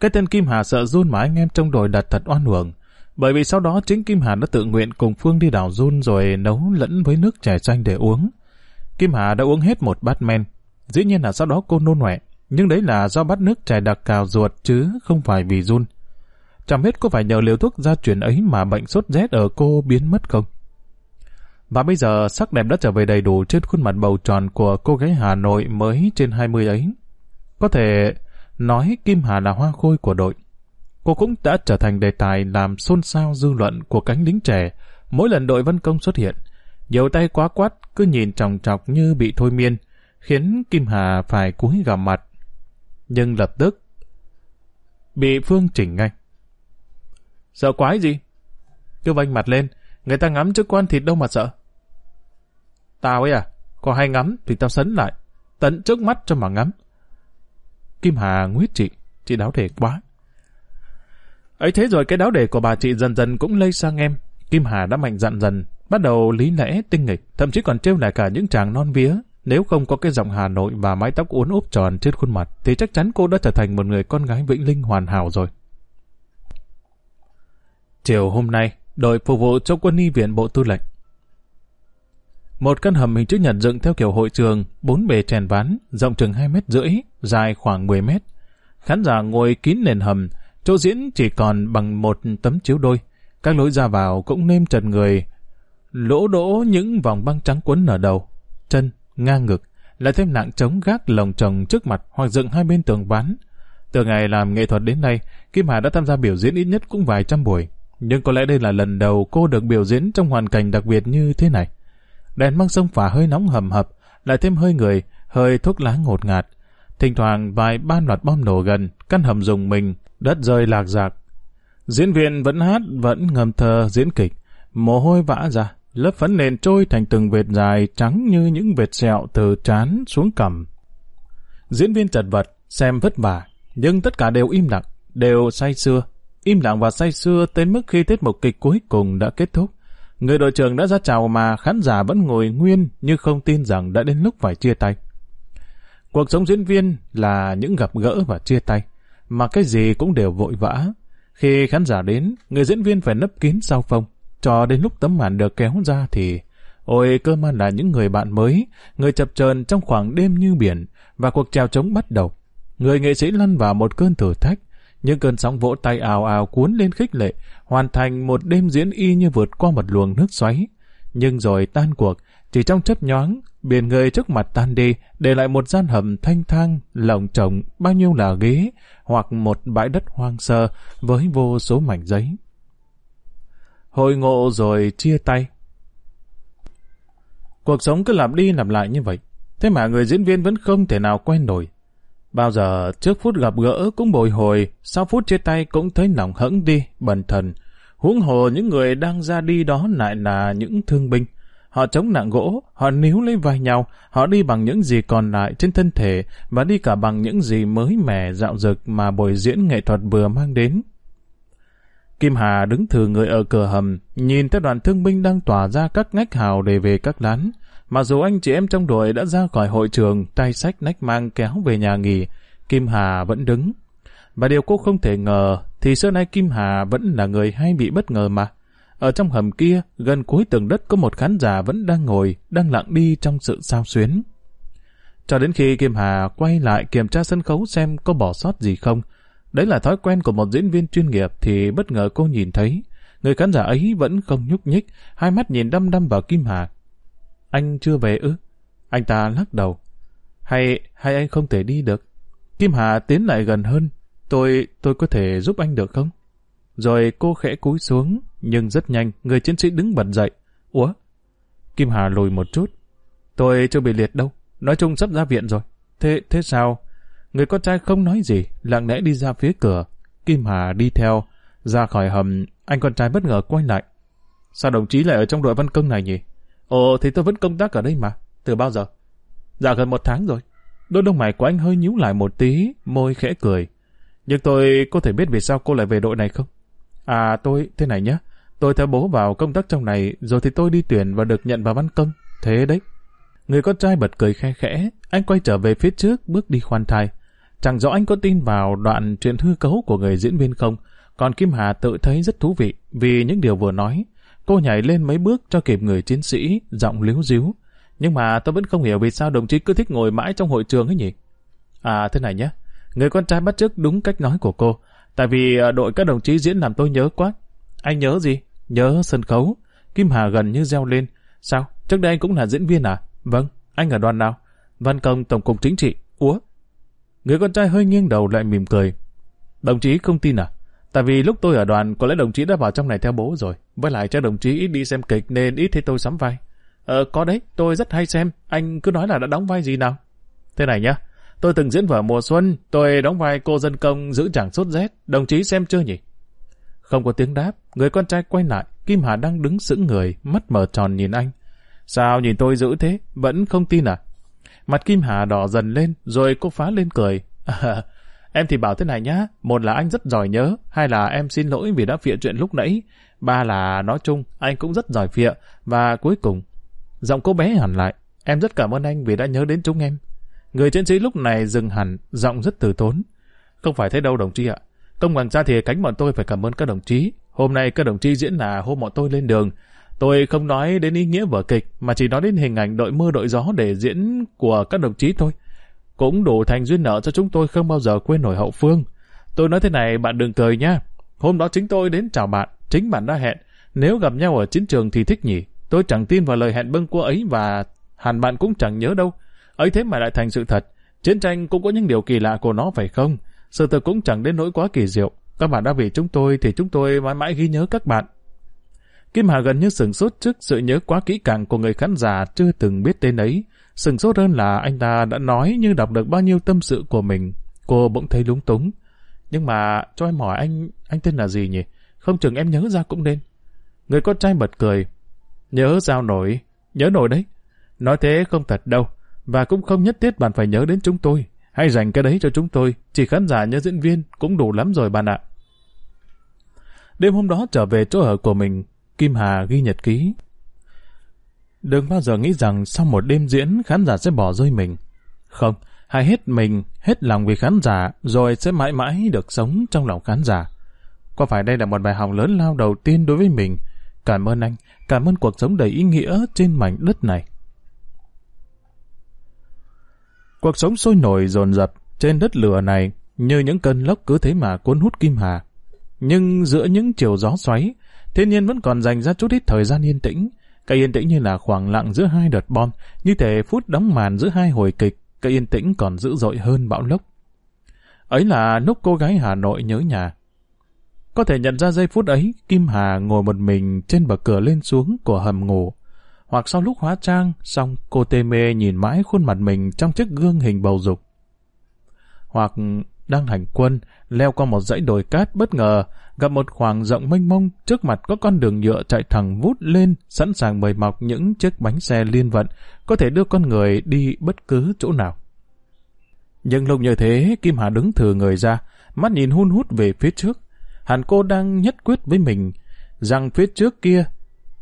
Cái tên Kim Hà sợ run mà anh em trong đội đặt thật oan uổng, bởi vì sau đó chính Kim Hà đã tự nguyện cùng Phương đi đảo run rồi nấu lẫn với nước chè xanh để uống. Kim Hà đã uống hết một bát men. Dĩ nhiên là sau đó cô nôn ngoẹ, nhưng đấy là do bát nước chè đặc cào ruột chứ không phải vì run. Chẳng biết có phải nhờ liều thuốc gia truyền ấy mà bệnh sốt rét ở cô biến mất không? Và bây giờ sắc đẹp đã trở về đầy đủ trên khuôn mặt bầu tròn của cô gái Hà Nội mới trên 20 ấy. Có thể nói Kim Hà là hoa khôi của đội. Cô cũng đã trở thành đề tài làm xôn xao dư luận của cánh lính trẻ mỗi lần đội văn công xuất hiện. Nhiều tay quá quát cứ nhìn tròng trọc như bị thôi miên, khiến Kim Hà phải cúi gằm mặt. Nhưng lập tức bị Phương chỉnh ngay. Sợ quái gì? Cứ vanh mặt lên, người ta ngắm trước quan thịt đâu mà sợ. Tao ấy à, có hay ngắm thì tao sấn lại, tận trước mắt cho mà ngắm. Kim Hà nguyết chị, chị đáo đề quá. ấy thế rồi cái đáo đề của bà chị dần dần cũng lây sang em. Kim Hà đã mạnh dặn dần, bắt đầu lý lẽ tinh nghịch, thậm chí còn trêu lại cả những chàng non vía. Nếu không có cái giọng Hà Nội và mái tóc uốn úp tròn trên khuôn mặt, thì chắc chắn cô đã trở thành một người con gái vĩnh linh hoàn hảo rồi. Chiều hôm nay, đội phục vụ cho quân y viện bộ tư lệnh. Một căn hầm hình chữ nhật dựng theo kiểu hội trường, bốn bề chèn ván, rộng chừng 2 mét rưỡi, dài khoảng 10 mét. Khán giả ngồi kín nền hầm, chỗ diễn chỉ còn bằng một tấm chiếu đôi. Các lối ra vào cũng nêm trần người, lỗ đỗ những vòng băng trắng quấn ở đầu, chân, ngang ngực, lại thêm nặng trống gác lồng trồng trước mặt hoặc dựng hai bên tường ván. Từ ngày làm nghệ thuật đến nay, Kim Hà đã tham gia biểu diễn ít nhất cũng vài trăm buổi. Nhưng có lẽ đây là lần đầu cô được biểu diễn trong hoàn cảnh đặc biệt như thế này. Đèn măng sông phả hơi nóng hầm hập, lại thêm hơi người, hơi thuốc lá ngột ngạt. Thỉnh thoảng vài ba loạt bom nổ gần, căn hầm dùng mình, đất rơi lạc giạc Diễn viên vẫn hát, vẫn ngầm thơ diễn kịch, mồ hôi vã ra, lớp phấn nền trôi thành từng vệt dài trắng như những vệt sẹo từ trán xuống cằm. Diễn viên chật vật, xem vất vả, nhưng tất cả đều im lặng, đều say sưa, im lặng và say sưa tới mức khi tiết mục kịch cuối cùng đã kết thúc. Người đội trưởng đã ra chào mà khán giả vẫn ngồi nguyên như không tin rằng đã đến lúc phải chia tay. Cuộc sống diễn viên là những gặp gỡ và chia tay, mà cái gì cũng đều vội vã. Khi khán giả đến, người diễn viên phải nấp kín sau phông, cho đến lúc tấm màn được kéo ra thì... Ôi cơ mà là những người bạn mới, người chập chờn trong khoảng đêm như biển, và cuộc trèo trống bắt đầu. Người nghệ sĩ lăn vào một cơn thử thách, những cơn sóng vỗ tay ào ào cuốn lên khích lệ, hoàn thành một đêm diễn y như vượt qua một luồng nước xoáy. Nhưng rồi tan cuộc, chỉ trong chấp nhoáng, biển người trước mặt tan đi, để lại một gian hầm thanh thang, lồng trồng, bao nhiêu là ghế, hoặc một bãi đất hoang sơ với vô số mảnh giấy. Hội ngộ rồi chia tay. Cuộc sống cứ lặp đi lặp lại như vậy, thế mà người diễn viên vẫn không thể nào quen nổi. Bao giờ trước phút gặp gỡ cũng bồi hồi, sau phút chia tay cũng thấy lòng hững đi, bần thần. Huống hồ những người đang ra đi đó lại là những thương binh. Họ chống nặng gỗ, họ níu lấy vai nhau, họ đi bằng những gì còn lại trên thân thể và đi cả bằng những gì mới mẻ dạo dực mà buổi diễn nghệ thuật vừa mang đến. Kim Hà đứng thử người ở cửa hầm, nhìn theo đoàn thương binh đang tỏa ra các ngách hào để về các lán. Mặc dù anh chị em trong đội đã ra khỏi hội trường, tay sách nách mang kéo về nhà nghỉ, Kim Hà vẫn đứng. Và điều cô không thể ngờ, thì xưa nay Kim Hà vẫn là người hay bị bất ngờ mà. Ở trong hầm kia, gần cuối tầng đất có một khán giả vẫn đang ngồi, đang lặng đi trong sự sao xuyến. Cho đến khi Kim Hà quay lại kiểm tra sân khấu xem có bỏ sót gì không. Đấy là thói quen của một diễn viên chuyên nghiệp thì bất ngờ cô nhìn thấy Người khán giả ấy vẫn không nhúc nhích, hai mắt nhìn đăm đăm vào Kim Hà. Anh chưa về ư? Anh ta lắc đầu. Hay, hay anh không thể đi được? Kim Hà tiến lại gần hơn. Tôi, tôi có thể giúp anh được không? Rồi cô khẽ cúi xuống, nhưng rất nhanh, người chiến sĩ đứng bật dậy. Ủa? Kim Hà lùi một chút. Tôi chưa bị liệt đâu. Nói chung sắp ra viện rồi. Thế, thế sao? Người con trai không nói gì, lặng lẽ đi ra phía cửa. Kim Hà đi theo. Ra khỏi hầm, anh con trai bất ngờ quay lại. Sao đồng chí lại ở trong đội văn công này nhỉ? Ồ, thì tôi vẫn công tác ở đây mà. Từ bao giờ? Dạ gần một tháng rồi. Đôi lông mày của anh hơi nhíu lại một tí, môi khẽ cười. Nhưng tôi có thể biết vì sao cô lại về đội này không? À tôi, thế này nhé. Tôi theo bố vào công tác trong này, rồi thì tôi đi tuyển và được nhận vào văn công. Thế đấy. Người con trai bật cười khe khẽ, anh quay trở về phía trước, bước đi khoan thai. Chẳng rõ anh có tin vào đoạn chuyện hư cấu của người diễn viên không, còn Kim Hà tự thấy rất thú vị vì những điều vừa nói. Cô nhảy lên mấy bước cho kịp người chiến sĩ, giọng liếu díu. Nhưng mà tôi vẫn không hiểu vì sao đồng chí cứ thích ngồi mãi trong hội trường ấy nhỉ? À thế này nhé, người con trai bắt chước đúng cách nói của cô. Tại vì à, đội các đồng chí diễn làm tôi nhớ quá. Anh nhớ gì? Nhớ sân khấu. Kim Hà gần như reo lên. Sao? Trước đây anh cũng là diễn viên à? Vâng, anh ở đoàn nào? Văn công Tổng cục Chính trị. Úa? Người con trai hơi nghiêng đầu lại mỉm cười. Đồng chí không tin à? Tại vì lúc tôi ở đoàn, có lẽ đồng chí đã vào trong này theo bố rồi. Với lại cho đồng chí ít đi xem kịch nên ít thấy tôi sắm vai. Ờ, có đấy, tôi rất hay xem. Anh cứ nói là đã đóng vai gì nào? Thế này nhá, tôi từng diễn vở mùa xuân, tôi đóng vai cô dân công giữ chẳng sốt rét. Đồng chí xem chưa nhỉ? Không có tiếng đáp, người con trai quay lại, Kim Hà đang đứng sững người, mắt mở tròn nhìn anh. Sao nhìn tôi dữ thế, vẫn không tin à? Mặt Kim Hà đỏ dần lên, rồi cô phá lên cười. em thì bảo thế này nhá, một là anh rất giỏi nhớ, hai là em xin lỗi vì đã phịa chuyện lúc nãy, ba là nói chung anh cũng rất giỏi phịa, và cuối cùng, giọng cô bé hẳn lại, em rất cảm ơn anh vì đã nhớ đến chúng em. Người chiến sĩ lúc này dừng hẳn, giọng rất từ tốn. Không phải thế đâu đồng chí ạ. Công bằng ra thì cánh bọn tôi phải cảm ơn các đồng chí. Hôm nay các đồng chí diễn là hôm bọn tôi lên đường. Tôi không nói đến ý nghĩa vở kịch, mà chỉ nói đến hình ảnh đội mưa đội gió để diễn của các đồng chí thôi. Cũng đủ thành duyên nợ cho chúng tôi không bao giờ quên nổi hậu phương. Tôi nói thế này bạn đừng cười nha. Hôm đó chính tôi đến chào bạn, chính bạn đã hẹn. Nếu gặp nhau ở chiến trường thì thích nhỉ. Tôi chẳng tin vào lời hẹn bâng cua ấy và hẳn bạn cũng chẳng nhớ đâu. ấy thế mà lại thành sự thật. Chiến tranh cũng có những điều kỳ lạ của nó phải không? Sự thật cũng chẳng đến nỗi quá kỳ diệu. Các bạn đã vì chúng tôi thì chúng tôi mãi mãi ghi nhớ các bạn. Kim Hà gần như sửng sốt trước sự nhớ quá kỹ càng của người khán giả chưa từng biết tên ấy. Sừng sốt hơn là anh ta đã nói như đọc được bao nhiêu tâm sự của mình. Cô bỗng thấy lúng túng. Nhưng mà cho em hỏi anh, anh tên là gì nhỉ? Không chừng em nhớ ra cũng nên. Người con trai bật cười. Nhớ sao nổi? Nhớ nổi đấy. Nói thế không thật đâu. Và cũng không nhất thiết bạn phải nhớ đến chúng tôi. Hay dành cái đấy cho chúng tôi. Chỉ khán giả nhớ diễn viên cũng đủ lắm rồi bạn ạ. Đêm hôm đó trở về chỗ ở của mình, Kim Hà ghi nhật ký. Đừng bao giờ nghĩ rằng sau một đêm diễn khán giả sẽ bỏ rơi mình. Không, hãy hết mình, hết lòng vì khán giả rồi sẽ mãi mãi được sống trong lòng khán giả. Có phải đây là một bài học lớn lao đầu tiên đối với mình? Cảm ơn anh, cảm ơn cuộc sống đầy ý nghĩa trên mảnh đất này. Cuộc sống sôi nổi dồn dập trên đất lửa này như những cơn lốc cứ thế mà cuốn hút Kim Hà. Nhưng giữa những chiều gió xoáy, thiên nhiên vẫn còn dành ra chút ít thời gian yên tĩnh. Cái yên tĩnh như là khoảng lặng giữa hai đợt bom, như thể phút đóng màn giữa hai hồi kịch, cái yên tĩnh còn dữ dội hơn bão lốc. Ấy là lúc cô gái Hà Nội nhớ nhà. Có thể nhận ra giây phút ấy, Kim Hà ngồi một mình trên bậc cửa lên xuống của hầm ngủ. Hoặc sau lúc hóa trang, xong cô tê mê nhìn mãi khuôn mặt mình trong chiếc gương hình bầu dục. Hoặc đang hành quân, leo qua một dãy đồi cát bất ngờ, gặp một khoảng rộng mênh mông, trước mặt có con đường nhựa chạy thẳng vút lên, sẵn sàng mời mọc những chiếc bánh xe liên vận, có thể đưa con người đi bất cứ chỗ nào. Nhưng lúc như thế, Kim Hà đứng thừa người ra, mắt nhìn hun hút về phía trước. Hàn cô đang nhất quyết với mình, rằng phía trước kia,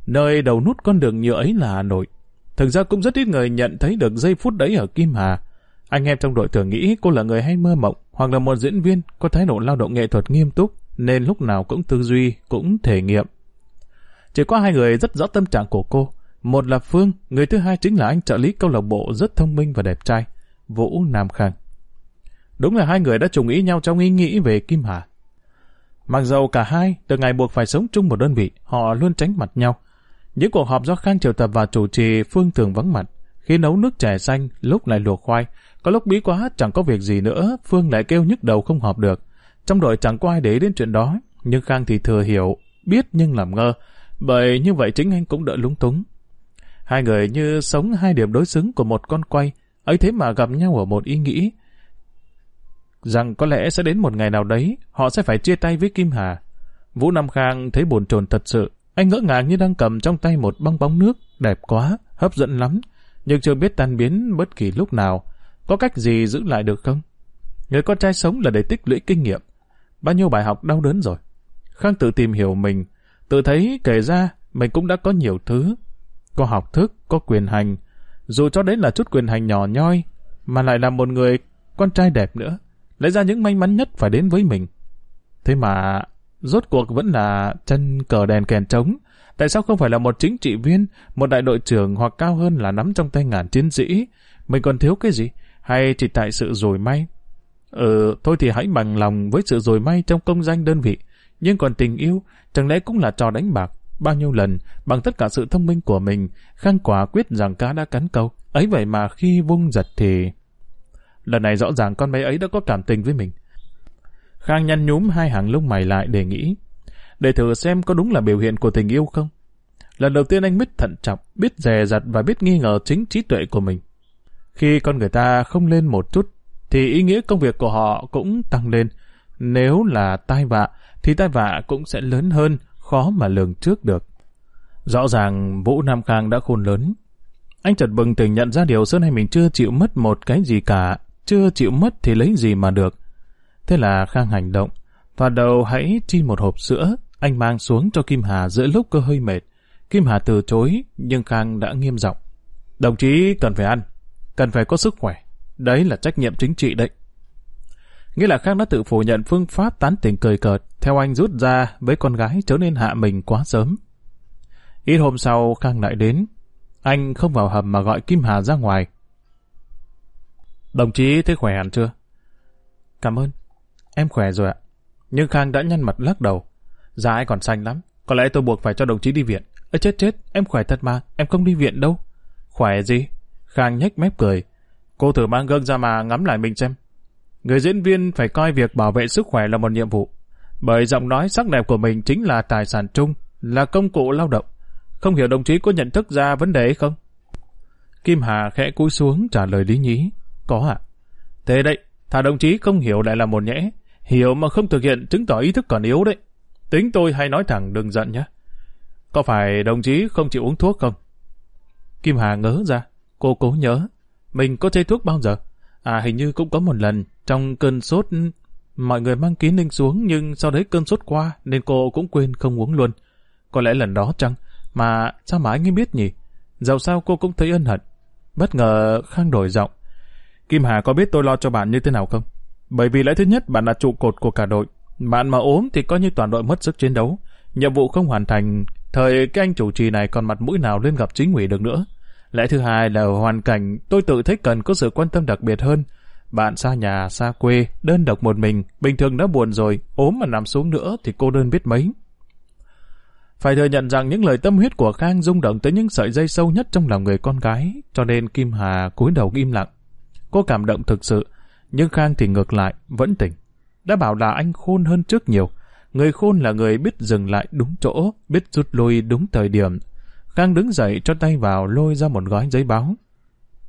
nơi đầu nút con đường nhựa ấy là Hà Nội. Thực ra cũng rất ít người nhận thấy được giây phút đấy ở Kim Hà. Anh em trong đội thường nghĩ cô là người hay mơ mộng, hoặc là một diễn viên có thái độ lao động nghệ thuật nghiêm túc, nên lúc nào cũng tư duy, cũng thể nghiệm. Chỉ có hai người rất rõ tâm trạng của cô. Một là Phương, người thứ hai chính là anh trợ lý câu lạc bộ rất thông minh và đẹp trai, Vũ Nam Khang. Đúng là hai người đã trùng ý nhau trong ý nghĩ về Kim Hà. Mặc dầu cả hai từ ngày buộc phải sống chung một đơn vị, họ luôn tránh mặt nhau. Những cuộc họp do Khang triệu tập và chủ trì Phương thường vắng mặt. Khi nấu nước chè xanh, lúc lại luộc khoai. Có lúc bí quá chẳng có việc gì nữa, Phương lại kêu nhức đầu không họp được. Trong đội chẳng có ai để đến chuyện đó, nhưng Khang thì thừa hiểu, biết nhưng làm ngơ. Bởi như vậy chính anh cũng đỡ lúng túng. Hai người như sống hai điểm đối xứng của một con quay, ấy thế mà gặp nhau ở một ý nghĩ. Rằng có lẽ sẽ đến một ngày nào đấy, họ sẽ phải chia tay với Kim Hà. Vũ Nam Khang thấy buồn chồn thật sự, anh ngỡ ngàng như đang cầm trong tay một bong bóng nước, đẹp quá, hấp dẫn lắm, nhưng chưa biết tan biến bất kỳ lúc nào. Có cách gì giữ lại được không? Người con trai sống là để tích lũy kinh nghiệm. Bao nhiêu bài học đau đớn rồi. Khang tự tìm hiểu mình, tự thấy kể ra mình cũng đã có nhiều thứ. Có học thức, có quyền hành. Dù cho đấy là chút quyền hành nhỏ nhoi, mà lại là một người con trai đẹp nữa. Lấy ra những may mắn nhất phải đến với mình. Thế mà, rốt cuộc vẫn là chân cờ đèn kèn trống. Tại sao không phải là một chính trị viên, một đại đội trưởng hoặc cao hơn là nắm trong tay ngàn chiến sĩ? Mình còn thiếu cái gì? Hay chỉ tại sự rồi may? Ừ, thôi thì hãy bằng lòng với sự rồi may trong công danh đơn vị. Nhưng còn tình yêu, chẳng lẽ cũng là trò đánh bạc? Bao nhiêu lần, bằng tất cả sự thông minh của mình, Khang quả quyết rằng cá đã cắn câu. Ấy vậy mà khi vung giật thì... Lần này rõ ràng con bé ấy đã có cảm tình với mình. Khang nhăn nhúm hai hàng lông mày lại để nghĩ. Để thử xem có đúng là biểu hiện của tình yêu không? Lần đầu tiên anh biết thận trọng, biết dè dặt và biết nghi ngờ chính trí tuệ của mình. Khi con người ta không lên một chút, thì ý nghĩa công việc của họ cũng tăng lên. Nếu là tai vạ, thì tai vạ cũng sẽ lớn hơn, khó mà lường trước được. Rõ ràng Vũ Nam Khang đã khôn lớn. Anh chợt bừng tỉnh nhận ra điều Sơn hay mình chưa chịu mất một cái gì cả, chưa chịu mất thì lấy gì mà được. Thế là Khang hành động, và đầu hãy chi một hộp sữa, anh mang xuống cho Kim Hà giữa lúc cơ hơi mệt. Kim Hà từ chối, nhưng Khang đã nghiêm giọng. Đồng chí cần phải ăn, cần phải có sức khỏe. Đấy là trách nhiệm chính trị đấy. Nghĩa là Khang đã tự phủ nhận phương pháp tán tỉnh cười cợt, theo anh rút ra với con gái trở nên hạ mình quá sớm. Ít hôm sau Khang lại đến, anh không vào hầm mà gọi Kim Hà ra ngoài. Đồng chí thấy khỏe hẳn chưa? Cảm ơn, em khỏe rồi ạ. Nhưng Khang đã nhăn mặt lắc đầu. Da ai còn xanh lắm, có lẽ tôi buộc phải cho đồng chí đi viện. Ơ chết chết, em khỏe thật mà, em không đi viện đâu. Khỏe gì? Khang nhếch mép cười. Cô thử mang gương ra mà ngắm lại mình xem. Người diễn viên phải coi việc bảo vệ sức khỏe là một nhiệm vụ. Bởi giọng nói sắc đẹp của mình chính là tài sản chung, là công cụ lao động. Không hiểu đồng chí có nhận thức ra vấn đề không? Kim Hà khẽ cúi xuống trả lời lý nhí. Có ạ. Thế đấy, thà đồng chí không hiểu lại là một nhẽ. Hiểu mà không thực hiện chứng tỏ ý thức còn yếu đấy. Tính tôi hay nói thẳng đừng giận nhé. Có phải đồng chí không chịu uống thuốc không? Kim Hà ngớ ra. Cô cố nhớ. Mình có chơi thuốc bao giờ? À hình như cũng có một lần. Trong cơn sốt, mọi người mang kín ninh xuống nhưng sau đấy cơn sốt qua nên cô cũng quên không uống luôn. Có lẽ lần đó chăng? Mà sao mà anh ấy biết nhỉ? Dẫu sao cô cũng thấy ân hận. Bất ngờ Khang đổi giọng. Kim Hà có biết tôi lo cho bạn như thế nào không? Bởi vì lẽ thứ nhất bạn là trụ cột của cả đội. Bạn mà ốm thì coi như toàn đội mất sức chiến đấu. Nhiệm vụ không hoàn thành, thời cái anh chủ trì này còn mặt mũi nào lên gặp chính ủy được nữa. Lẽ thứ hai là hoàn cảnh tôi tự thấy cần có sự quan tâm đặc biệt hơn. Bạn xa nhà, xa quê, đơn độc một mình, bình thường đã buồn rồi, ốm mà nằm xuống nữa thì cô đơn biết mấy. Phải thừa nhận rằng những lời tâm huyết của Khang rung động tới những sợi dây sâu nhất trong lòng người con gái, cho nên Kim Hà cúi đầu im lặng. Cô cảm động thực sự, nhưng Khang thì ngược lại, vẫn tỉnh. Đã bảo là anh khôn hơn trước nhiều. Người khôn là người biết dừng lại đúng chỗ, biết rút lui đúng thời điểm. Khang đứng dậy cho tay vào lôi ra một gói giấy báo.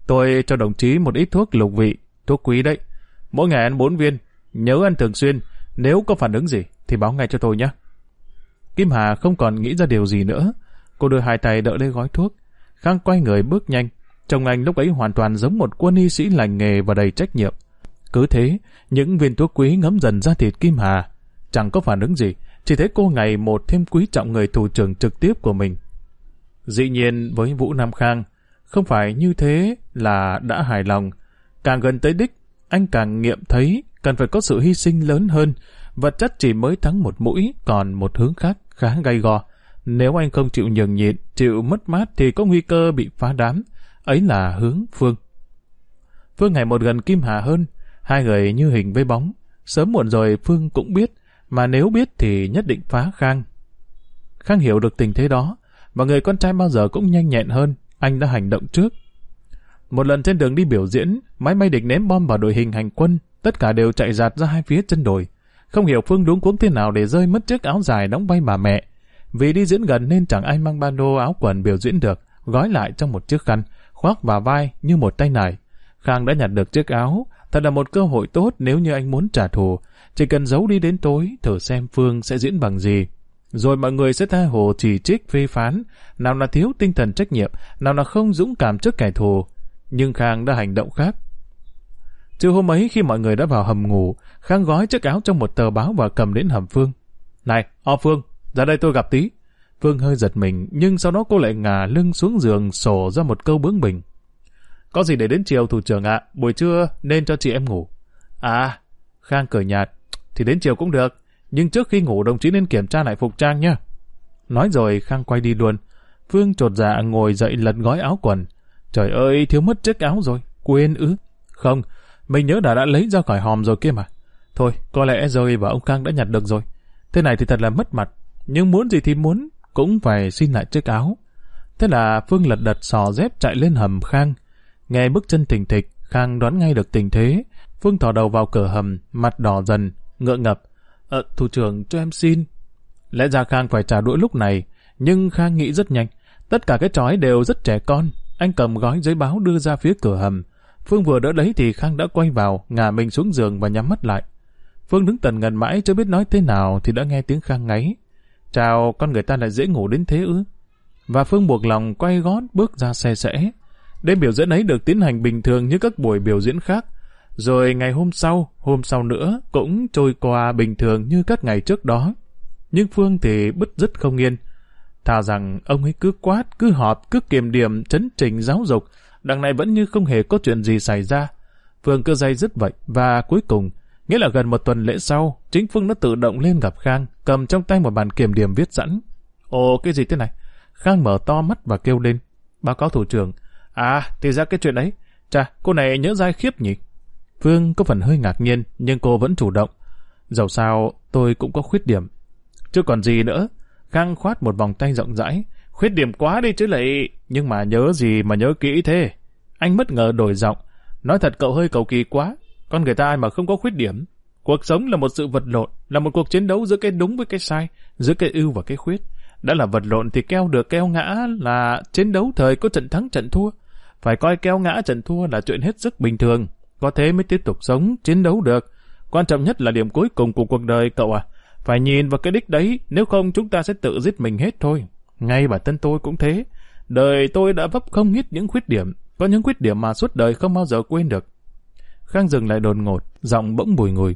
Tôi cho đồng chí một ít thuốc lục vị, thuốc quý đấy. Mỗi ngày ăn bốn viên, nhớ ăn thường xuyên. Nếu có phản ứng gì thì báo ngay cho tôi nhé. Kim Hà không còn nghĩ ra điều gì nữa. Cô đưa hai tay đỡ lấy gói thuốc. Khang quay người bước nhanh. Chồng anh lúc ấy hoàn toàn giống một quân y sĩ lành nghề và đầy trách nhiệm. Cứ thế, những viên thuốc quý ngấm dần ra thịt Kim Hà. Chẳng có phản ứng gì, chỉ thấy cô ngày một thêm quý trọng người thủ trưởng trực tiếp của mình. Dĩ nhiên với Vũ Nam Khang, không phải như thế là đã hài lòng. Càng gần tới đích, anh càng nghiệm thấy cần phải có sự hy sinh lớn hơn. Vật chất chỉ mới thắng một mũi, còn một hướng khác khá gay gò Nếu anh không chịu nhường nhịn, chịu mất mát thì có nguy cơ bị phá đám. Ấy là hướng Phương. Phương ngày một gần Kim Hà hơn, hai người như hình với bóng. Sớm muộn rồi Phương cũng biết, mà nếu biết thì nhất định phá Khang. Khang hiểu được tình thế đó, và người con trai bao giờ cũng nhanh nhẹn hơn, anh đã hành động trước. Một lần trên đường đi biểu diễn, máy bay địch ném bom vào đội hình hành quân, tất cả đều chạy giạt ra hai phía chân đồi. Không hiểu Phương đúng cuống thế nào để rơi mất chiếc áo dài đóng bay bà mẹ. Vì đi diễn gần nên chẳng ai mang ba lô áo quần biểu diễn được, gói lại trong một chiếc khăn, khoác vào vai như một tay nải. Khang đã nhặt được chiếc áo, thật là một cơ hội tốt nếu như anh muốn trả thù. Chỉ cần giấu đi đến tối, thử xem Phương sẽ diễn bằng gì. Rồi mọi người sẽ tha hồ chỉ trích phê phán, nào là thiếu tinh thần trách nhiệm, nào là không dũng cảm trước kẻ thù. Nhưng Khang đã hành động khác. chiều hôm ấy khi mọi người đã vào hầm ngủ, Khang gói chiếc áo trong một tờ báo và cầm đến hầm Phương. Này, O Phương, ra đây tôi gặp tí. Phương hơi giật mình, nhưng sau đó cô lại ngả lưng xuống giường sổ ra một câu bướng bỉnh. Có gì để đến chiều thủ trưởng ạ, buổi trưa nên cho chị em ngủ. À, Khang cười nhạt, thì đến chiều cũng được, nhưng trước khi ngủ đồng chí nên kiểm tra lại phục trang nhé. Nói rồi Khang quay đi luôn. Phương trột dạ ngồi dậy lật gói áo quần. Trời ơi, thiếu mất chiếc áo rồi, quên ứ Không, mình nhớ đã đã lấy ra khỏi hòm rồi kia mà. Thôi, có lẽ rồi và ông Khang đã nhặt được rồi. Thế này thì thật là mất mặt. Nhưng muốn gì thì muốn, cũng phải xin lại chiếc áo. Thế là Phương lật đật sò dép chạy lên hầm Khang. Nghe bước chân thình thịch, Khang đoán ngay được tình thế. Phương thò đầu vào cửa hầm, mặt đỏ dần, ngựa ngập. Ờ, thủ trưởng cho em xin. Lẽ ra Khang phải trả đũa lúc này, nhưng Khang nghĩ rất nhanh. Tất cả cái trói đều rất trẻ con. Anh cầm gói giấy báo đưa ra phía cửa hầm. Phương vừa đỡ lấy thì Khang đã quay vào, ngả mình xuống giường và nhắm mắt lại. Phương đứng tần ngần mãi chưa biết nói thế nào thì đã nghe tiếng Khang ngáy. Chào, con người ta lại dễ ngủ đến thế ư? Và Phương buộc lòng quay gót bước ra xe sẻ. Đêm biểu diễn ấy được tiến hành bình thường như các buổi biểu diễn khác. Rồi ngày hôm sau, hôm sau nữa cũng trôi qua bình thường như các ngày trước đó. Nhưng Phương thì bứt rứt không yên. Thà rằng ông ấy cứ quát, cứ họp, cứ kiềm điểm, chấn trình giáo dục, đằng này vẫn như không hề có chuyện gì xảy ra. Phương cứ dây dứt vậy, và cuối cùng, nghĩa là gần một tuần lễ sau, chính Phương đã tự động lên gặp Khang, cầm trong tay một bàn kiểm điểm viết sẵn. Ồ, cái gì thế này? Khang mở to mắt và kêu lên. Báo cáo thủ trưởng. À, thì ra cái chuyện ấy. Chà, cô này nhớ dai khiếp nhỉ? Phương có phần hơi ngạc nhiên, nhưng cô vẫn chủ động. Dẫu sao, tôi cũng có khuyết điểm. Chứ còn gì nữa. Khang khoát một vòng tay rộng rãi. Khuyết điểm quá đi chứ lại. Nhưng mà nhớ gì mà nhớ kỹ thế. Anh bất ngờ đổi giọng. Nói thật cậu hơi cầu kỳ quá. Con người ta ai mà không có khuyết điểm. Cuộc sống là một sự vật lộn, là một cuộc chiến đấu giữa cái đúng với cái sai, giữa cái ưu và cái khuyết. Đã là vật lộn thì keo được keo ngã là chiến đấu thời có trận thắng trận thua. Phải coi keo ngã trận thua là chuyện hết sức bình thường. Có thế mới tiếp tục sống, chiến đấu được. Quan trọng nhất là điểm cuối cùng của cuộc đời cậu à. Phải nhìn vào cái đích đấy, nếu không chúng ta sẽ tự giết mình hết thôi. Ngay bản thân tôi cũng thế. Đời tôi đã vấp không ít những khuyết điểm. Có những khuyết điểm mà suốt đời không bao giờ quên được. Khang dừng lại đồn ngột, giọng bỗng bùi ngùi.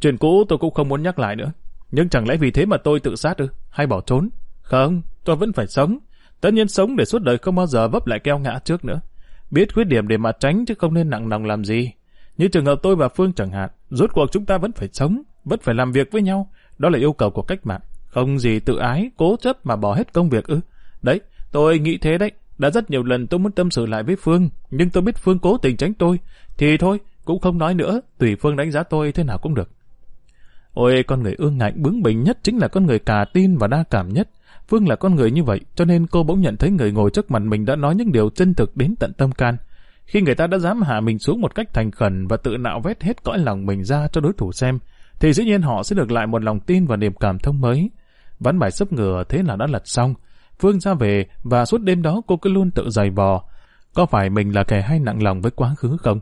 Chuyện cũ tôi cũng không muốn nhắc lại nữa. Nhưng chẳng lẽ vì thế mà tôi tự sát ư? Hay bỏ trốn? Không, tôi vẫn phải sống. Tất nhiên sống để suốt đời không bao giờ vấp lại keo ngã trước nữa. Biết khuyết điểm để mà tránh chứ không nên nặng lòng làm gì. Như trường hợp tôi và Phương chẳng hạn, rốt cuộc chúng ta vẫn phải sống, vẫn phải làm việc với nhau. Đó là yêu cầu của cách mạng. Không gì tự ái, cố chấp mà bỏ hết công việc ư. Đấy, tôi nghĩ thế đấy. Đã rất nhiều lần tôi muốn tâm sự lại với Phương, nhưng tôi biết Phương cố tình tránh tôi. Thì thôi, cũng không nói nữa, tùy Phương đánh giá tôi thế nào cũng được. Ôi, con người ương ngạnh bướng bỉnh nhất chính là con người cà tin và đa cảm nhất. Phương là con người như vậy, cho nên cô bỗng nhận thấy người ngồi trước mặt mình đã nói những điều chân thực đến tận tâm can. Khi người ta đã dám hạ mình xuống một cách thành khẩn và tự nạo vét hết cõi lòng mình ra cho đối thủ xem, thì dĩ nhiên họ sẽ được lại một lòng tin và niềm cảm thông mới. Ván bài sấp ngừa thế là đã lật xong. Phương ra về và suốt đêm đó cô cứ luôn tự giày vò. Có phải mình là kẻ hay nặng lòng với quá khứ không?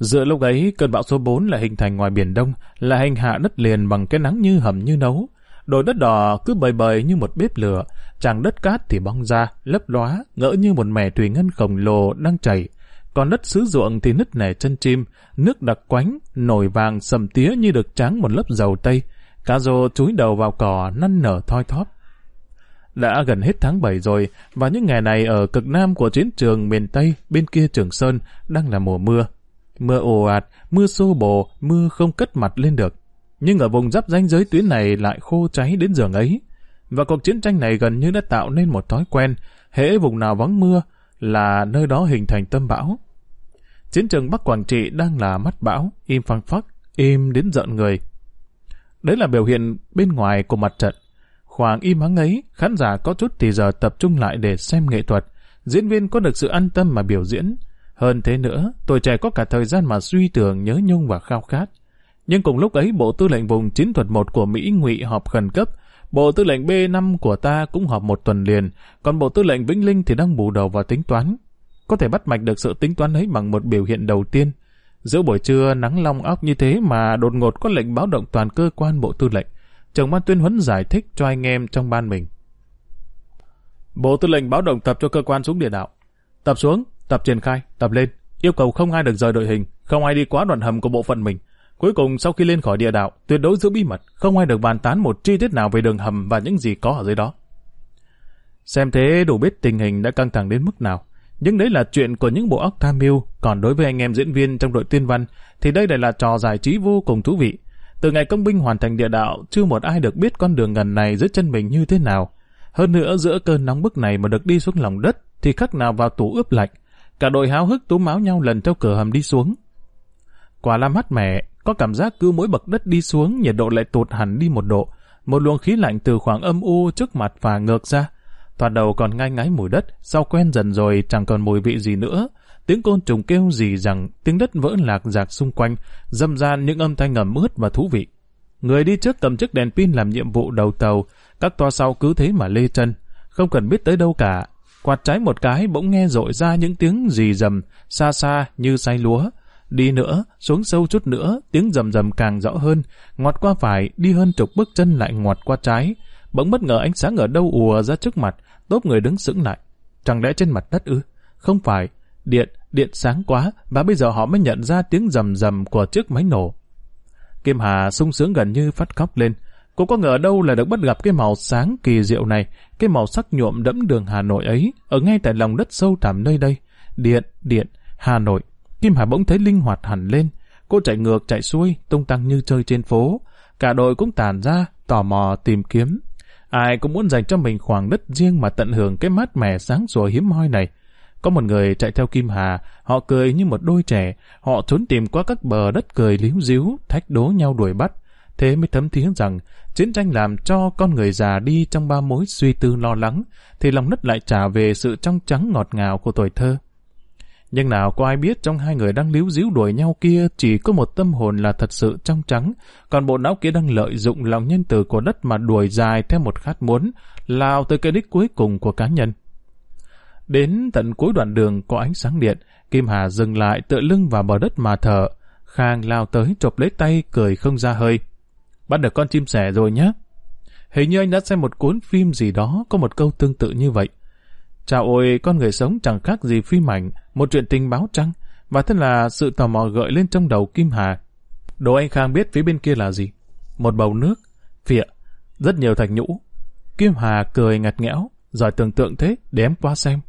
giữa lúc ấy, cơn bão số 4 là hình thành ngoài Biển Đông, là hành hạ đất liền bằng cái nắng như hầm như nấu. Đồi đất đỏ cứ bời bời như một bếp lửa, chàng đất cát thì bong ra, lấp lóa, ngỡ như một mẻ thủy ngân khổng lồ đang chảy. Còn đất xứ ruộng thì nứt nẻ chân chim, nước đặc quánh, nổi vàng sầm tía như được tráng một lớp dầu tây. Cá rô chúi đầu vào cỏ, năn nở thoi thóp. Đã gần hết tháng 7 rồi, và những ngày này ở cực nam của chiến trường miền Tây, bên kia Trường Sơn, đang là mùa mưa. Mưa ồ ạt, mưa xô bồ, mưa không cất mặt lên được. Nhưng ở vùng giáp ranh giới tuyến này lại khô cháy đến giường ấy. Và cuộc chiến tranh này gần như đã tạo nên một thói quen, hễ vùng nào vắng mưa là nơi đó hình thành tâm bão. Chiến trường Bắc Quảng Trị đang là mắt bão, im phăng phắc, im đến giận người. Đấy là biểu hiện bên ngoài của mặt trận. Khoảng im ắng ấy, khán giả có chút thì giờ tập trung lại để xem nghệ thuật. Diễn viên có được sự an tâm mà biểu diễn. Hơn thế nữa, tuổi trẻ có cả thời gian mà suy tưởng nhớ nhung và khao khát. Nhưng cùng lúc ấy, Bộ Tư lệnh Vùng Chiến thuật 1 của Mỹ ngụy họp khẩn cấp, Bộ Tư lệnh B5 của ta cũng họp một tuần liền, còn Bộ Tư lệnh Vĩnh Linh thì đang bù đầu vào tính toán. Có thể bắt mạch được sự tính toán ấy bằng một biểu hiện đầu tiên. Giữa buổi trưa nắng long óc như thế mà đột ngột có lệnh báo động toàn cơ quan Bộ Tư lệnh. Trưởng ban tuyên huấn giải thích cho anh em trong ban mình. Bộ Tư lệnh báo động tập cho cơ quan xuống địa đạo. Tập xuống, tập triển khai, tập lên. Yêu cầu không ai được rời đội hình, không ai đi quá đoạn hầm của bộ phận mình. Cuối cùng sau khi lên khỏi địa đạo, tuyệt đối giữ bí mật, không ai được bàn tán một chi tiết nào về đường hầm và những gì có ở dưới đó. Xem thế đủ biết tình hình đã căng thẳng đến mức nào. Nhưng đấy là chuyện của những bộ óc tham mưu, còn đối với anh em diễn viên trong đội tuyên văn, thì đây lại là trò giải trí vô cùng thú vị. Từ ngày công binh hoàn thành địa đạo, chưa một ai được biết con đường gần này dưới chân mình như thế nào. Hơn nữa giữa cơn nóng bức này mà được đi xuống lòng đất, thì khắc nào vào tủ ướp lạnh. Cả đội háo hức túm máu nhau lần theo cửa hầm đi xuống. Quả là mát mẻ, có cảm giác cứ mỗi bậc đất đi xuống nhiệt độ lại tụt hẳn đi một độ. Một luồng khí lạnh từ khoảng âm u trước mặt và ngược ra. Thoạt đầu còn ngai ngái mùi đất, sau quen dần rồi chẳng còn mùi vị gì nữa. Tiếng côn trùng kêu gì rằng tiếng đất vỡ lạc rạc xung quanh, dâm gian những âm thanh ngầm ướt và thú vị. Người đi trước cầm chiếc đèn pin làm nhiệm vụ đầu tàu, các toa sau cứ thế mà lê chân, không cần biết tới đâu cả. Quạt trái một cái bỗng nghe rội ra những tiếng gì rầm, xa xa như say lúa. Đi nữa, xuống sâu chút nữa, tiếng rầm rầm càng rõ hơn, ngoặt qua phải, đi hơn chục bước chân lại ngoặt qua trái. Bỗng bất ngờ ánh sáng ở đâu ùa ra trước mặt, tốp người đứng sững lại. Chẳng lẽ trên mặt đất ư? Không phải, điện, điện sáng quá, và bây giờ họ mới nhận ra tiếng rầm rầm của chiếc máy nổ. Kim Hà sung sướng gần như phát khóc lên. Cô có ngờ đâu là được bắt gặp cái màu sáng kỳ diệu này, cái màu sắc nhuộm đẫm đường Hà Nội ấy, ở ngay tại lòng đất sâu thẳm nơi đây. Điện, điện, Hà Nội. Kim Hà bỗng thấy linh hoạt hẳn lên. Cô chạy ngược chạy xuôi, tung tăng như chơi trên phố. Cả đội cũng tàn ra, tò mò tìm kiếm. Ai cũng muốn dành cho mình khoảng đất riêng mà tận hưởng cái mát mẻ sáng sủa hiếm hoi này. Có một người chạy theo Kim Hà, họ cười như một đôi trẻ, họ trốn tìm qua các bờ đất cười líu díu, thách đố nhau đuổi bắt. Thế mới thấm thía rằng, chiến tranh làm cho con người già đi trong ba mối suy tư lo lắng, thì lòng đất lại trả về sự trong trắng ngọt ngào của tuổi thơ. Nhưng nào có ai biết trong hai người đang líu díu đuổi nhau kia chỉ có một tâm hồn là thật sự trong trắng, còn bộ não kia đang lợi dụng lòng nhân từ của đất mà đuổi dài theo một khát muốn, lao tới cái đích cuối cùng của cá nhân. Đến tận cuối đoạn đường có ánh sáng điện, Kim Hà dừng lại tựa lưng vào bờ đất mà thở. Khang lao tới chộp lấy tay cười không ra hơi. Bắt được con chim sẻ rồi nhé. Hình như anh đã xem một cuốn phim gì đó có một câu tương tự như vậy. Chào ôi, con người sống chẳng khác gì phim ảnh, một chuyện tình báo trăng, và thật là sự tò mò gợi lên trong đầu Kim Hà. Đồ anh Khang biết phía bên kia là gì? Một bầu nước, phịa, rất nhiều thạch nhũ. Kim Hà cười ngặt nghẽo, giỏi tưởng tượng thế, để em qua xem.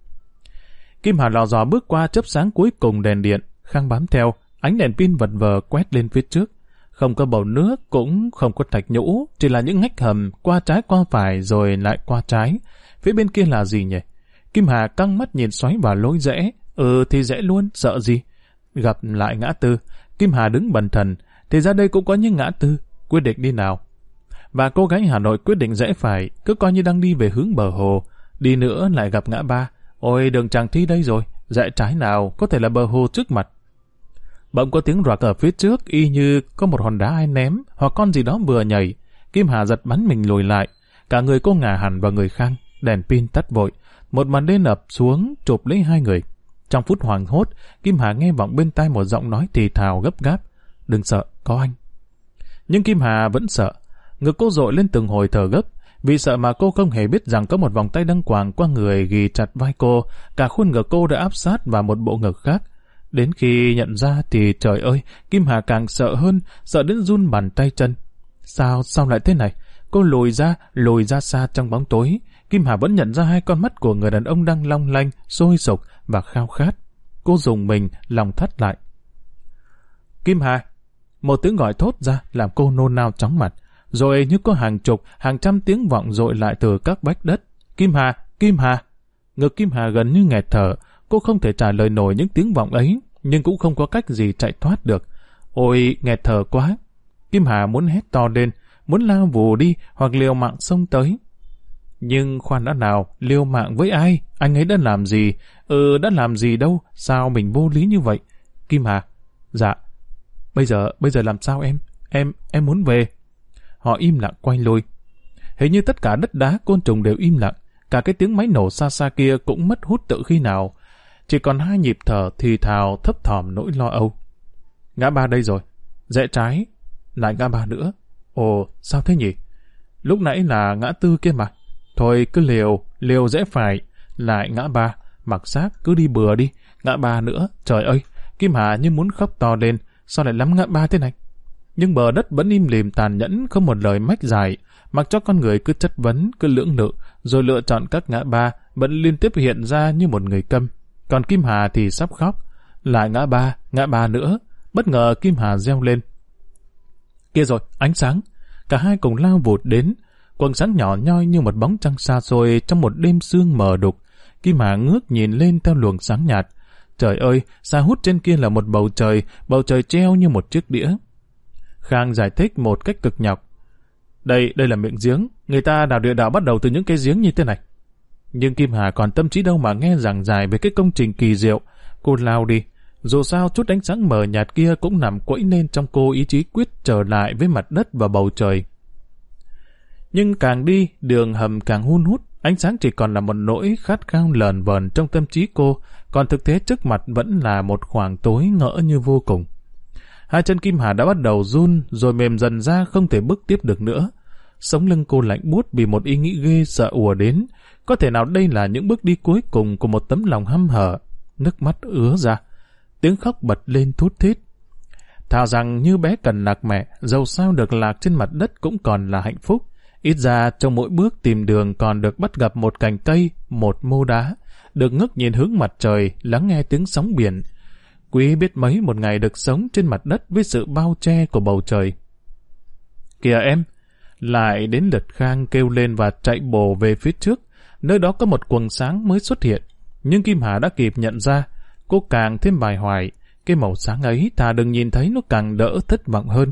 Kim Hà lò dò bước qua chớp sáng cuối cùng đèn điện, Khang bám theo, ánh đèn pin vật vờ quét lên phía trước. Không có bầu nước, cũng không có thạch nhũ, chỉ là những ngách hầm, qua trái qua phải rồi lại qua trái. Phía bên kia là gì nhỉ? Kim Hà căng mắt nhìn xoáy vào lối rẽ. Ừ thì rẽ luôn, sợ gì? Gặp lại ngã tư, Kim Hà đứng bần thần, thì ra đây cũng có những ngã tư, quyết định đi nào. Và cô gái Hà Nội quyết định rẽ phải, cứ coi như đang đi về hướng bờ hồ. Đi nữa lại gặp ngã ba. Ôi đường chàng thi đây rồi, rẽ trái nào, có thể là bờ hồ trước mặt. Bỗng có tiếng roạc ở phía trước y như có một hòn đá ai ném hoặc con gì đó vừa nhảy. Kim Hà giật bắn mình lùi lại. Cả người cô ngả hẳn vào người Khang, đèn pin tắt vội. Một màn đen ập xuống chụp lấy hai người. Trong phút hoàng hốt, Kim Hà nghe vọng bên tai một giọng nói thì thào gấp gáp. Đừng sợ, có anh. Nhưng Kim Hà vẫn sợ. Ngực cô dội lên từng hồi thở gấp. Vì sợ mà cô không hề biết rằng có một vòng tay đăng quàng qua người ghi chặt vai cô. Cả khuôn ngực cô đã áp sát vào một bộ ngực khác. Đến khi nhận ra thì trời ơi, Kim Hà càng sợ hơn, sợ đến run bàn tay chân. Sao, sao lại thế này? Cô lùi ra, lùi ra xa trong bóng tối. Kim Hà vẫn nhận ra hai con mắt của người đàn ông đang long lanh, sôi sục và khao khát. Cô dùng mình, lòng thắt lại. Kim Hà! Một tiếng gọi thốt ra làm cô nôn nao chóng mặt. Rồi như có hàng chục, hàng trăm tiếng vọng dội lại từ các bách đất. Kim Hà! Kim Hà! Ngực Kim Hà gần như nghẹt thở. Cô không thể trả lời nổi những tiếng vọng ấy, nhưng cũng không có cách gì chạy thoát được. Ôi, nghẹt thở quá! Kim Hà muốn hét to lên, muốn lao vù đi hoặc liều mạng xông tới. Nhưng khoan đã nào, liêu mạng với ai? Anh ấy đã làm gì? Ừ, đã làm gì đâu? Sao mình vô lý như vậy? Kim Hà. Dạ. Bây giờ, bây giờ làm sao em? Em, em muốn về. Họ im lặng quay lôi Hình như tất cả đất đá côn trùng đều im lặng. Cả cái tiếng máy nổ xa xa kia cũng mất hút tự khi nào. Chỉ còn hai nhịp thở thì thào thấp thỏm nỗi lo âu. Ngã ba đây rồi. Rẽ trái. Lại ngã ba nữa. Ồ, sao thế nhỉ? Lúc nãy là ngã tư kia mà. Thôi cứ liều, liều dễ phải. Lại ngã ba. Mặc xác cứ đi bừa đi. Ngã ba nữa. Trời ơi, Kim Hà như muốn khóc to lên. Sao lại lắm ngã ba thế này? Nhưng bờ đất vẫn im lìm tàn nhẫn, không một lời mách dài, mặc cho con người cứ chất vấn, cứ lưỡng lự, rồi lựa chọn các ngã ba, vẫn liên tiếp hiện ra như một người câm. Còn Kim Hà thì sắp khóc. Lại ngã ba, ngã ba nữa. Bất ngờ Kim Hà reo lên. Kia rồi, ánh sáng. Cả hai cùng lao vụt đến. Quần sáng nhỏ nhoi như một bóng trăng xa xôi trong một đêm sương mờ đục. Kim Hà ngước nhìn lên theo luồng sáng nhạt. Trời ơi, xa hút trên kia là một bầu trời, bầu trời treo như một chiếc đĩa. Khang giải thích một cách cực nhọc. Đây, đây là miệng giếng, người ta đào địa đạo bắt đầu từ những cái giếng như thế này. Nhưng Kim Hà còn tâm trí đâu mà nghe giảng dài về cái công trình kỳ diệu. Cô lao đi. Dù sao chút ánh sáng mờ nhạt kia cũng nằm quẫy lên trong cô ý chí quyết trở lại với mặt đất và bầu trời. Nhưng càng đi, đường hầm càng hun hút, ánh sáng chỉ còn là một nỗi khát khao lờn vờn trong tâm trí cô, còn thực tế trước mặt vẫn là một khoảng tối ngỡ như vô cùng. Hai chân Kim Hà đã bắt đầu run, rồi mềm dần ra không thể bước tiếp được nữa. Sống lưng cô lạnh buốt vì một ý nghĩ ghê sợ ùa đến. Có thể nào đây là những bước đi cuối cùng của một tấm lòng hăm hở. Nước mắt ứa ra. Tiếng khóc bật lên thút thít. Thà rằng như bé cần lạc mẹ, dầu sao được lạc trên mặt đất cũng còn là hạnh phúc. Ít ra trong mỗi bước tìm đường còn được bắt gặp một cành cây, một mô đá, được ngước nhìn hướng mặt trời, lắng nghe tiếng sóng biển. Quý biết mấy một ngày được sống trên mặt đất với sự bao che của bầu trời. Kìa em! Lại đến lượt Khang kêu lên và chạy bổ về phía trước. Nơi đó có một quần sáng mới xuất hiện. Nhưng Kim Hà đã kịp nhận ra, cô càng thêm bài hoài. Cái màu sáng ấy thà đừng nhìn thấy nó càng đỡ thất vọng hơn.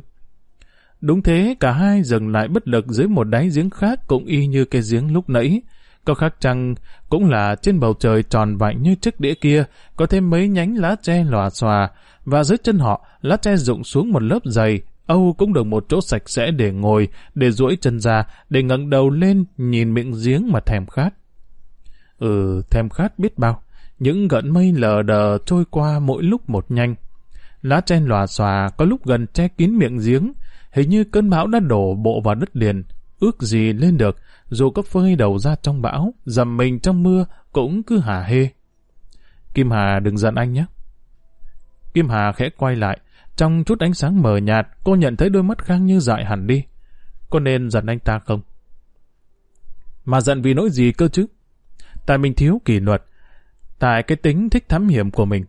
Đúng thế, cả hai dừng lại bất lực dưới một đáy giếng khác cũng y như cái giếng lúc nãy. Có khác chăng cũng là trên bầu trời tròn vạnh như chiếc đĩa kia, có thêm mấy nhánh lá tre lòa xòa, và dưới chân họ, lá tre rụng xuống một lớp dày, Âu cũng được một chỗ sạch sẽ để ngồi, để duỗi chân ra, để ngẩng đầu lên nhìn miệng giếng mà thèm khát. Ừ, thèm khát biết bao. Những gợn mây lờ đờ trôi qua mỗi lúc một nhanh. Lá tre lòa xòa có lúc gần che kín miệng giếng, hình như cơn bão đã đổ bộ vào đất liền. Ước gì lên được, dù có phơi đầu ra trong bão, dầm mình trong mưa, cũng cứ hả hê. Kim Hà đừng giận anh nhé. Kim Hà khẽ quay lại, trong chút ánh sáng mờ nhạt, cô nhận thấy đôi mắt Khang như dại hẳn đi. Có nên giận anh ta không? Mà giận vì nỗi gì cơ chứ? Tại mình thiếu kỷ luật, tại cái tính thích thám hiểm của mình.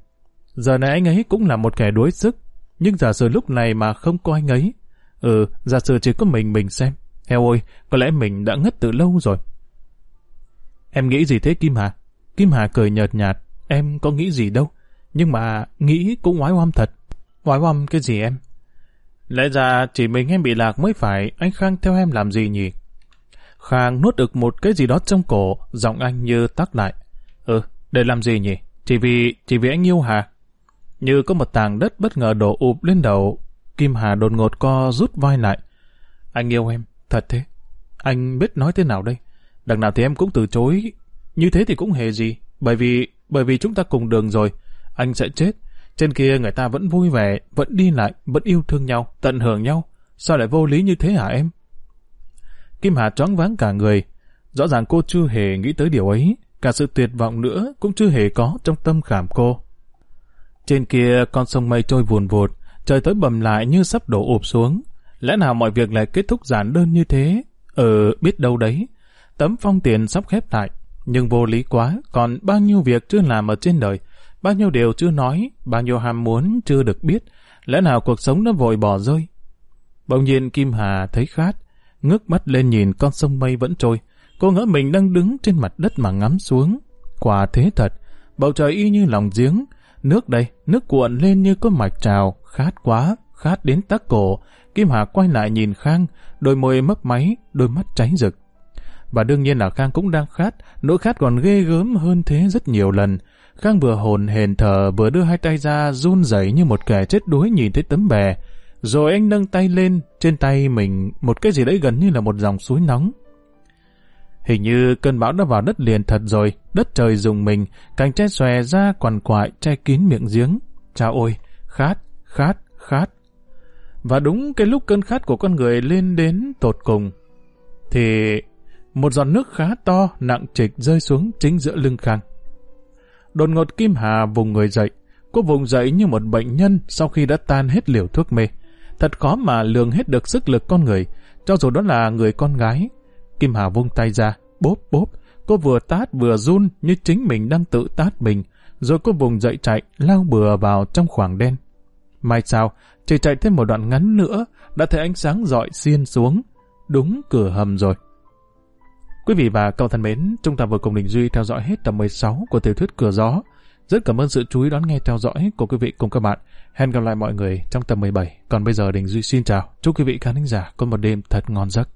Giờ này anh ấy cũng là một kẻ đuối sức, nhưng giả sử lúc này mà không có anh ấy, ừ, giả sử chỉ có mình mình xem. Heo ơi, có lẽ mình đã ngất từ lâu rồi. Em nghĩ gì thế Kim Hà? Kim Hà cười nhợt nhạt, em có nghĩ gì đâu. Nhưng mà nghĩ cũng ngoái oăm thật. Ngoái oăm cái gì em? Lẽ ra chỉ mình em bị lạc mới phải, anh Khang theo em làm gì nhỉ? Khang nuốt được một cái gì đó trong cổ, giọng anh như tắt lại. Ừ, để làm gì nhỉ? Chỉ vì, chỉ vì anh yêu Hà. Như có một tảng đất bất ngờ đổ ụp lên đầu, Kim Hà đột ngột co rút vai lại. Anh yêu em, Thật thế? Anh biết nói thế nào đây? Đằng nào thì em cũng từ chối. Như thế thì cũng hề gì. Bởi vì bởi vì chúng ta cùng đường rồi. Anh sẽ chết. Trên kia người ta vẫn vui vẻ, vẫn đi lại, vẫn yêu thương nhau, tận hưởng nhau. Sao lại vô lý như thế hả em? Kim Hà choáng váng cả người. Rõ ràng cô chưa hề nghĩ tới điều ấy. Cả sự tuyệt vọng nữa cũng chưa hề có trong tâm khảm cô. Trên kia con sông mây trôi vùn vụt, trời tối bầm lại như sắp đổ ụp xuống. Lẽ nào mọi việc lại kết thúc giản đơn như thế? Ừ, biết đâu đấy. Tấm phong tiền sắp khép lại. Nhưng vô lý quá, còn bao nhiêu việc chưa làm ở trên đời. Bao nhiêu điều chưa nói, bao nhiêu ham muốn chưa được biết. Lẽ nào cuộc sống nó vội bỏ rơi? Bỗng nhiên Kim Hà thấy khát, ngước mắt lên nhìn con sông mây vẫn trôi. Cô ngỡ mình đang đứng trên mặt đất mà ngắm xuống. Quả thế thật, bầu trời y như lòng giếng. Nước đây, nước cuộn lên như có mạch trào, khát quá, khát đến tắc cổ, Kim Hà quay lại nhìn Khang, đôi môi mấp máy, đôi mắt cháy rực. Và đương nhiên là Khang cũng đang khát, nỗi khát còn ghê gớm hơn thế rất nhiều lần. Khang vừa hồn hền thở vừa đưa hai tay ra run rẩy như một kẻ chết đuối nhìn thấy tấm bè. Rồi anh nâng tay lên, trên tay mình một cái gì đấy gần như là một dòng suối nóng. Hình như cơn bão đã vào đất liền thật rồi, đất trời dùng mình, cành tre xòe ra quằn quại che kín miệng giếng. cha ôi, khát, khát, khát. Và đúng cái lúc cơn khát của con người lên đến tột cùng, thì một giọt nước khá to, nặng trịch rơi xuống chính giữa lưng khang. Đột ngột Kim Hà vùng người dậy, cô vùng dậy như một bệnh nhân sau khi đã tan hết liều thuốc mê. Thật khó mà lường hết được sức lực con người, cho dù đó là người con gái. Kim Hà vung tay ra, bốp bốp, cô vừa tát vừa run như chính mình đang tự tát mình, rồi cô vùng dậy chạy, lao bừa vào trong khoảng đen. Mai sao, chỉ chạy thêm một đoạn ngắn nữa, đã thấy ánh sáng dọi xiên xuống. Đúng cửa hầm rồi. Quý vị và cậu thân mến, chúng ta vừa cùng Đình Duy theo dõi hết tập 16 của tiểu thuyết Cửa Gió. Rất cảm ơn sự chú ý đón nghe theo dõi của quý vị cùng các bạn. Hẹn gặp lại mọi người trong tập 17. Còn bây giờ Đình Duy xin chào. Chúc quý vị khán giả có một đêm thật ngon giấc.